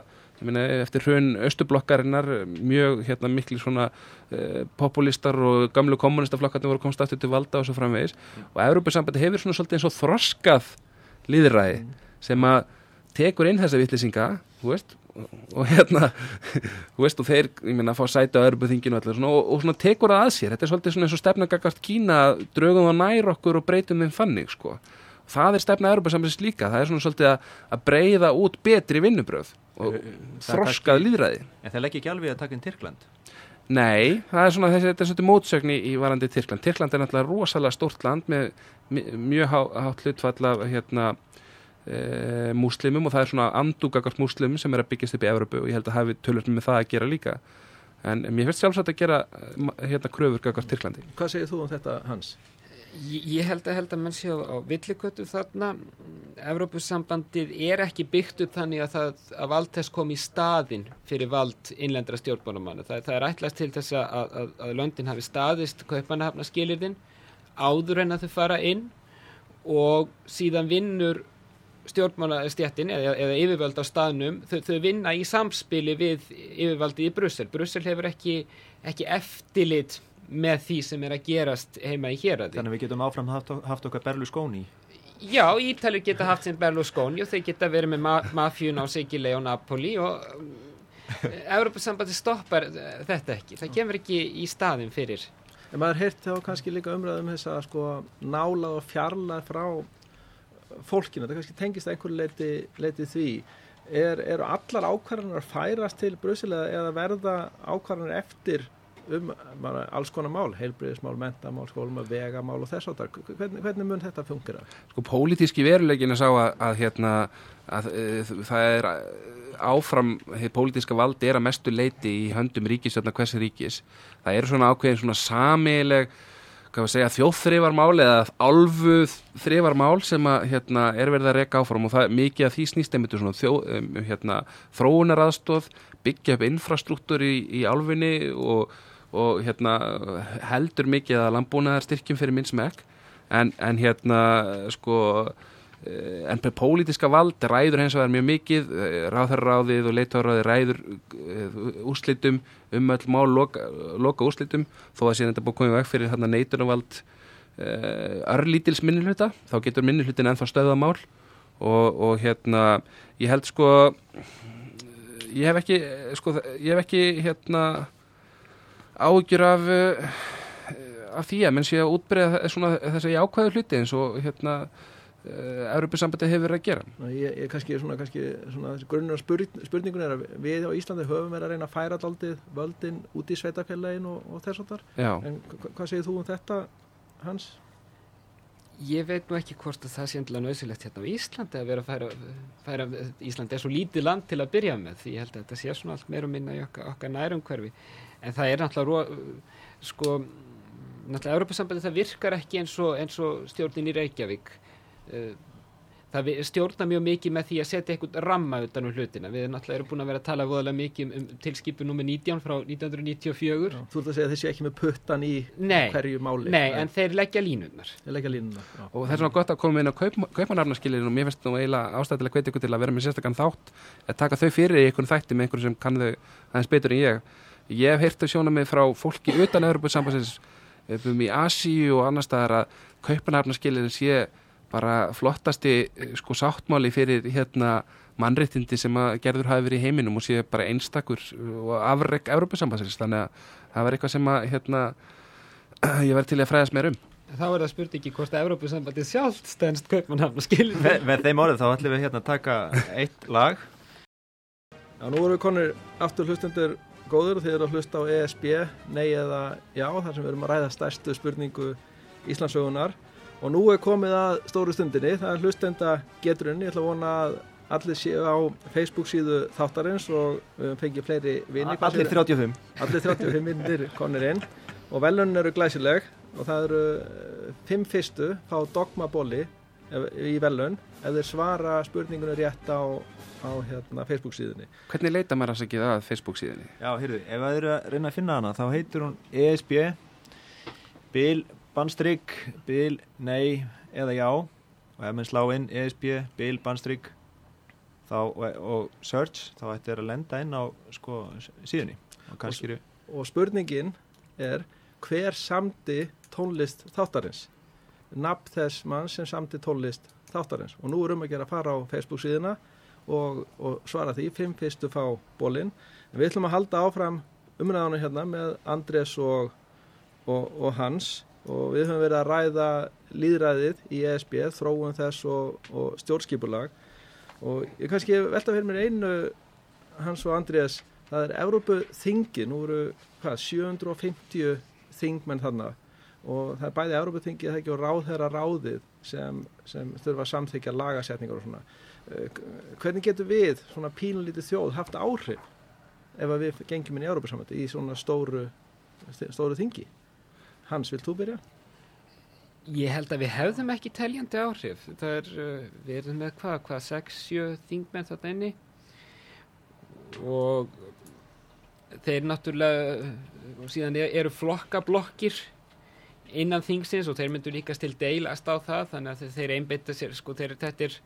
meina, eftir hrun östublokkarinnar mjög hérna miklu svona populistar og gamlu kommunistaflokkarnir voru komst aftur til valda og svo framvegis. Og Európa-sambandi hefur svona svolítið eins og þroskað líðræði sem að tekur inn þessa veist og, og hérna þú veist og þeir, ég meina, fá sæti á Európa-þinginu og, og, og svona tekur það að sér. Þetta er svolítið svona eins og stefnagakart Kína draugum það nær okkur og breytum þeim fannig sko. Það er stefna Európa-sambandsins líka. Það er svona svolítið að, að breyða út betri vinnubröð og Það er þroskað líðræði En þeir leggja ekki alveg að taka inn Tyrkland Nei, það er svona þessi, þetta er svolítið mótsögn í, varandi Tyrkland. Tyrkland er náttúrulega rosalega stórt land með mjög há, hátt hlutfall af hérna, e, múslimum og það er svona andúgakart múslimum sem er að byggjast upp í Evropu og ég held að hafi tölvöld með það að gera líka. En mér finnst sjálfsagt að gera hérna kröfur gagart Tyrklandi. Hvað segir þú um þetta Hans? Ég, held að held að mann sé á, á villikötu þarna Evrópusambandið er ekki byggt upp þannig að, það, að vald þess kom í staðin fyrir vald innlendra stjórnmálamanna. Það, það er ætlast til þess að, að, löndin hafi staðist kaupmannahafna skilirðin áður en að þau fara inn og síðan vinnur stjórnmálastjættin eða, eða yfirvöld á staðnum, þau, þau vinna í samspili við yfirvaldi í Brussel. Brussel hefur ekki, ekki eftirlit með því sem er að gerast heima í héraði. Þannig að við getum áfram haft, haft okkar Berlusconi Já, Ítalur geta haft sinn Berlusconi og þeir geta verið með ma mafjuna á Sigilei og Napoli og Európa-sambandi stoppar eh, þetta ekki. Það kemur ekki í staðin fyrir. En maður heyrt þá kannski líka umræðum þess að sko nála og fjarla frá fólkinu, þetta kannski tengist að einhverju leiti, leiti því. Er, eru allar ákvarðanar færast til Brussel eða eða verða ákvarðanar eftir um bara, alls konar mál, heilbriðismál, mentamál, skólumál, vegamál og þess áttar. Hvernig, hvernig mun þetta fungera? Sko, pólitíski veruleikin er sá að, að hérna, að e, það er áfram, hér pólitíska valdi er að mestu leiti í höndum ríkisjöfna hversi ríkis. Það eru svona ákveðin svona samileg, að þjóðþrifarmál eða álfu þrifarmál sem að hérna, er verið að reka áfram og það mikið af því snýst einmitt um um, hérna, þróunaraðstóð, byggja upp infrastruktúr í, í álfunni og, og hérna, heldur mikið að landbúnaðar styrkjum fyrir minn smekk en, en hérna sko eh, en pólítiska vald ræður hens vegar mjög mikið ráðherraráðið og leittáraráðið ræður eh, úrslitum um öll mál loka, loka úrslitum. Þó að síðan þetta búið komið veg fyrir hérna neitunavald örlítils minnilhuta þá getur minnilhutin ennþá stöða mál. Og, og hérna ég held sko ég hef ekki sko, ég hef ekki hérna áhyggjur af uh, af því að menn sé að útbreyða svona þess að jákvæðu hluti eins og hérna uh, Europasambandi hefur verið að gera Ég, ég kannski svona, kannski svona spurning, spurningun er að við á Íslandi höfum verið að reyna að færa daldið völdin út í sveitafélagin og, og þess áttar. Já, En hva- hvað segir þú um þetta, Hans? Ég veit nú ekki hvort að það sé endilega nöðsilegt hérna á Íslandi að vera að færa, færa Íslandi er svo lítið land til að byrja með því ég held að þetta sé svona allt meira og minna í okkar, okkar nærumhverfi. En það er náttúrulega sko, náttúrulega Európa-sambandi það virkar ekki eins og, og stjórnin í Reykjavík uh, það vi- stjórna mjög mikið með því að setja eitthvað ramma utan um hlutina. Við náttúrulega erum búin að vera að tala voðalega mikið um, um tilskipun nummer 19 frá 1994 Já, Þú ert að segja að þessi ekki með puttan í Nei, hverju máli. Nei, en þeir leggja línurnar. Ég leggja línuna já. og það er svona gott að koma inn á kaup, kaupmanafnaskilin og mér finnst nú eiginlega ástæðilega hveit ykkur til að vera með sérstakann þátt að taka þau fyrir í einhvern þætti með einhvern sem kann þau aðeins betur en ég. Ég hef heyrt þau sjóna mig frá fólki utan Európa-sambansins um í Asíu og annar staðar að kaupmanafnaskilin sé bara flottasti eh, sko sáttmáli fyrir hérna mannréttindi sem að gerður hafi verið í heiminum og sé bara einstakur og afreg Európa-sambansins þannig að það var eitthvað sem að hérna ég verði til að fræðast mér um. Þá er það spurningi hvort að Evrópusambandi sjálft stendst kaupmannhafn og skilur Með, með þeim orðið þá ætlum við hérna að taka eitt lag. Já, nú erum við konir aftur hlustendur góður og þið eru að hlusta á ESB, nei eða já, þar sem við erum að ræða stærstu spurningu Íslandsögunar og nú er komið að stóru stundinni, það er hlustenda geturinn, ég ætla að vona að allir séu á Facebook síðu þáttarins og við höfum fengið fleiri vini. Allir 35 Allir 35 minnir konir inn og velun eru glæsileg og það eru eh, fimm fyrstu fá dogmabóli í velun ef þeir svara spurningunum rétt á, á hérna, Facebook síðunni. Hvernig leita maður að segja það að Facebook síðinni? Já, heyrðu, ef það eru að reyna að finna hana þá heitir hún ESB Bil, bannstrygg Bil, nei eða já. Og ef maður slá inn ESB, Bil, bannstrygg þá, og, og search þá ætti þeir að lenda inn á sko, síðunni. Og eru og spurningin er hver samdi tónlist þáttarins? Nafn þess mann sem samdi tónlist þáttarins. Og nú er um að gera að fara á Facebook síðuna og, og svara því. Fimm fyrstu fá bólinn en við ætlum að halda áfram umræðanum hérna með Andrés og, og, og Hans og við höfum verið að ræða líðræðið í ESB, þróun þess og, og stjórnskipulag. Og ég kannski velta fyrir mér einu Hans og Andrés það er Evrópu þingi, nú eru hvað, 750 þingmenn þarna. Og það er bæði Evrópu þingi það ekki og ráðherra ráðið sem, sem þurfa að samþykja lagasetningar og svona. Eh, hvernig getur við svona pínlítið þjóð haft áhrif ef við gengjum inn í Evrópu samvætti í svona stóru stóru þingi Hans, vilt þú byrja? Ég held að við hefðum ekki teljandi áhrif. Það er, uh, við erum með hvað, hvað, 6-7 þingmenn þarna inni og þeir náttúrulega, og síðan er- eru flokkablokkir innan þingsins og þeir myndu líkast til deilast á það, þannig að þeir einbytta sér, sko, þeir, þetta er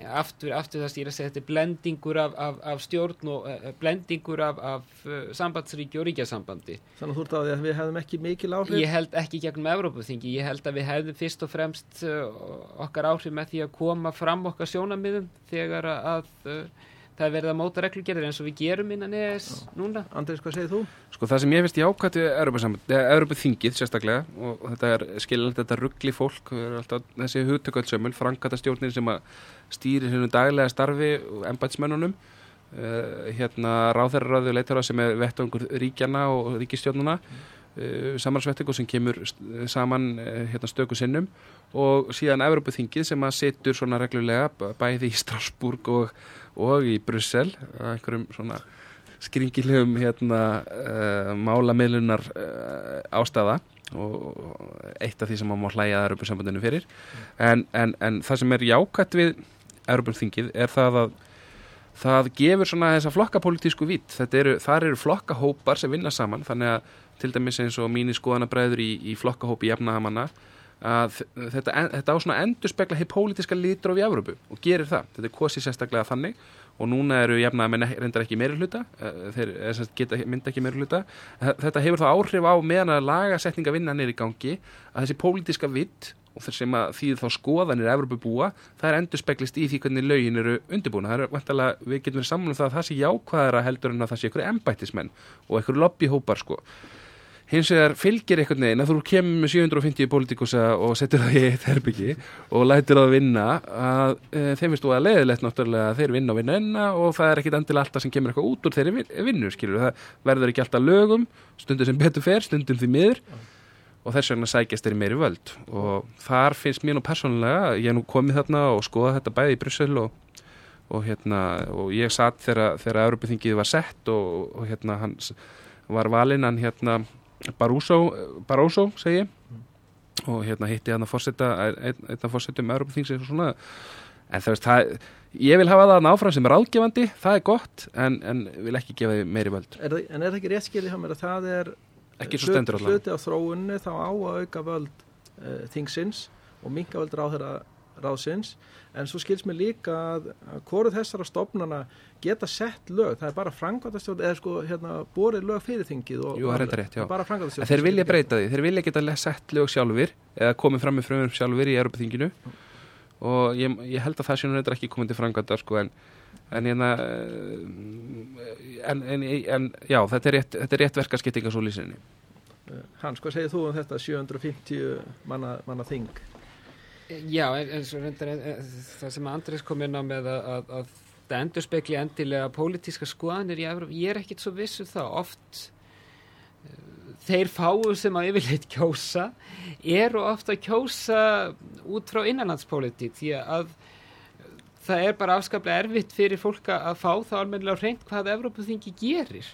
aftur, aftur það stýra sig, þetta er blendingur af, af, af stjórn og uh, blendingur af, af uh, sambandsríki og ríkjasambandi. Þannig að þú ert að við hefðum ekki mikil áhrif Ég held ekki gegnum Evrópuþingi, ég held að við hefðum fyrst og fremst uh, okkar áhrif með því að koma fram okkar sjónamiðum þegar að það er verið að móta reglugerðir eins og við gerum innan ES núna. Andrés, hvað segir þú? Sko það sem ég finnst jákvæmt við Europαθingið sérstaklega og þetta er skiljanlega þetta ruggli fólk er alltaf þessi hugtököldsömmul frankata stjórnir sem að stýri hérna daglega starfi og embætsmennunum uh, hérna ráðherraráðu leitarað sem er vettangur ríkjana og ríkistjórnuna uh, samansvettingu sem kemur st- saman uh, hérna stöku sinnum og síðan Europαθingið sem að setur svona reglulega bæði í Strasbourg og, og í Brussel einhverjum svona skringilegum hérna, uh, málamiðlunar uh, ástafa og eitt af því sem maður má hlæja Europasambandinu fyrir. En, en, en það sem er jákvætt við Europasþingið er það að það gefur svona þessa flokkapolítísku vitt þar eru flokkahópar sem vinna saman þannig að til dæmis eins og mínir skoðanabræður í, í flokkahópi jafnahamanna að þetta, þetta á svona endur spekla heið pólítiska litróf í Evrópu og gerir það, þetta er kosið sérstaklega þannig og núna eru jafnaðamenn ek- reyndar ekki meiri hluta eh, þeir eh, geta, mynda ekki meiri hluta Eh, þetta hefur þá áhrif á meðan að lagasetninga vinnan er í gangi að þessi pólítiska vitt og þess að því þá skoðanir Evrópu búa, það er endur speklist í því hvernig lögin eru undirbúna. Það er vantalega, við getum verið saman um það að það sé jákvæðara heldur en að það sé ykkur embættismenn og ykkur lobbyhópar sko. Hins vegar fylgir einhvern veginn að þú kemur með 750 pólitíkusa og setur það í eitt herbyggi og lætir það vinna að e, þeim finnst þú að leiðilegt náttúrulega að þeir vinna og vinna enna og það er ekkit endilega alltaf sem kemur eitthvað út úr þeirri vin- vinnu skilur það verður ekki alltaf lögum stundum sem betur fer, stundum því miður og þess vegna sækjast þeir í meiri völd. Og þar finnst mér nú persónulega ég er nú komið þarna og skoða þetta bæði í Brussel og, og hérna og ég satt þegar, þegar Europithingið Barroso, segi ég. Og hérna hitti hann að fórseta einn einn af fórsetum Europathingsins og svona. En þú veist, það, ég vil hafa það áfram sem ráðgefandi, það er gott en, en vil ekki gefa því meiri völd. Er það, en er það ekki rétt skilið hjá mér að það er hluti á þróunni þá á að auka völd uh, þingsins og minka völd ráðherra ráðsins en svo skils mér líka að, hvoru þessara stofnana geta sett lög, það er bara frangvæntastjórn eða sko hérna borið lög fyrir þingið og, Jú, reyndar rétt, bara frangvæntastjórn En þeir vilja breyta því, þeir vilja geta sett lög sjálfur eða komið fram með frumum sjálfur í Europaþinginu og ég, ég held að það sé nú reyndar ekki komið til frangvændar sko en en, hérna, eh, en, en, en já, þetta er rétt, rétt verkaskipting á svo lýsinni. Hans, hvað segir þú um þetta 750 manna, manna þing? Já, en svo reyndar það sem Andrés kom inn á með að, að, að það endur spekli endilega pólitíska skoðanir í Evróp, ég er ekkit svo viss um það. Oft eh, þeir fáu sem að yfirleitt kjósa eru ofta að kjósa út frá innanlandspólitík því að það er bara afskaplega erfitt fyrir fólk að fá það almennilega reynd hvað Evrópuþingi gerir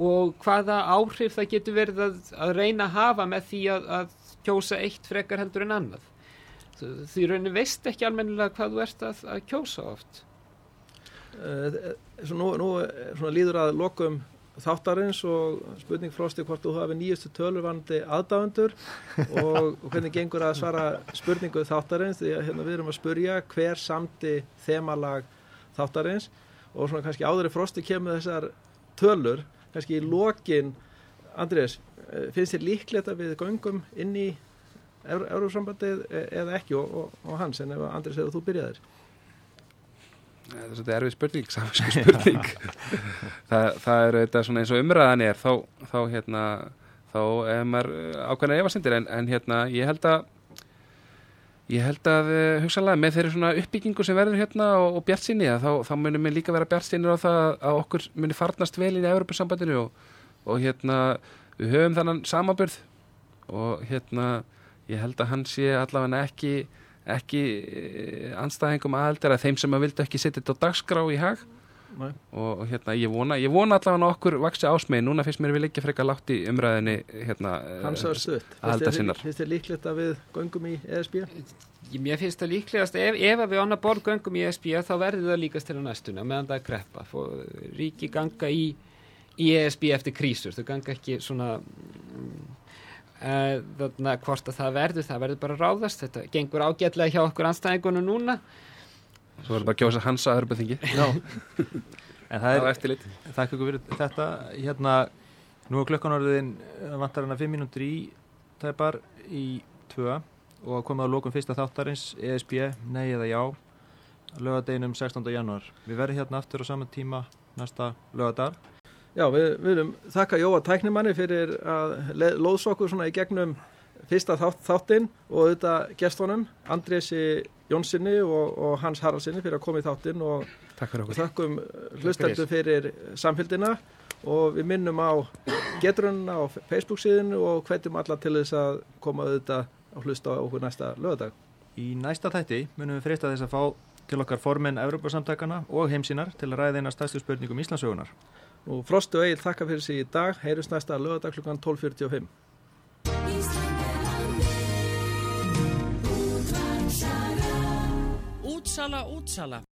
og hvaða áhrif það getur verið að, að reyna að hafa með því að, að kjósa eitt frekar heldur en annað því raunin veist ekki almennilega hvað þú ert að, að kjósa oft. Uh, svo nú, nú eh, líður að lokum þáttarins og spurning frosti hvort þú hafi nýjustu tölurvandi aðdáendur og, og hvernig gengur að svara spurningu þáttarins því að hérna, við erum að spurja hver samti þemalag þáttarins. Og svona kannski áður í frosti kemur þessar tölur kannski í lokin Andrés, finnst þér líklegt að við göngum inn í Európsambandið eða ekki og, og, og hans en ef Andrés hefur þú byrjaðir Þetta er erfið spurning, samsku spurning. það, það er þetta svona eins og umræðan er, þá, þá hérna, þá er maður ákveðna efasendir, en, en hérna, ég held að, ég held að uh, hugsanlega með þeirri svona uppbyggingu sem verður hérna og, og bjart sinni, þá, þá munum við líka vera bjart sinni á það að okkur muni farnast vel í Európa-sambandinu og, hérna, við höfum þannan samanbörð og hérna, ég held að hann sé allavega ekki ekki anstæðingum aðeldir að þeim sem að vildu ekki setja þetta á dagskrá í hag Nei. og hérna ég vona, ég vona allavega okkur vaksi ásmegi, núna finnst mér við líka frekar látt í umræðinni hérna eh, þér- sinnar. Finnst þér líklegt að við göngum í ESB? Ég- Mér finnst það líklegast, ef, ef að við annað borð göngum í ESB þá verður það líkast til á næstuna meðan það er greppa. Ríki ganga í, í ESB eftir krísur, þau ganga ekki svona mm, uh, þarna hvort að það verður, það verður bara að ráðast. Þetta gengur ágætlega hjá okkur anstæðingunum núna. svo verður bara að kjósa hans að örbuþingi Já. en það er eftirlit Takk ykkur fyrir þetta. Hérna, nú er klukkan orðin eh, vantar hana 5 mínútur í tæpar í 2 og komið að lókum fyrsta þáttarins ESB, nei eða já lögadeginum 16. janúar. Við verðum hérna aftur á saman tíma næsta lögadag. Já, við viljum þakka Jóa tæknimanni fyrir að lóðsa okkur svona í gegnum fyrsta þátt, þáttinn og auðvitað gestunum, Andrési Jónssoni og, og Hans Haraldsinni fyrir að koma í þáttinn og takk fyrir við okkur þakkum hlustendur fyrir samfélgina og við minnum á getrunna á Facebook síðinu og hvetjum alla til þess að koma auðvitað og hlusta á okkur næsta lögadag. Í næsta þætti munum við freysta þess að fá til okkar formenn Evrópasamtakana og heimsínar til að ræða eina stærstu spurningum Íslandsögunar. Og Frosti og Egil þakka fyrir sig í dag, heyrjumst næsta lögadag klukkan 12.45. Útsala, útsala.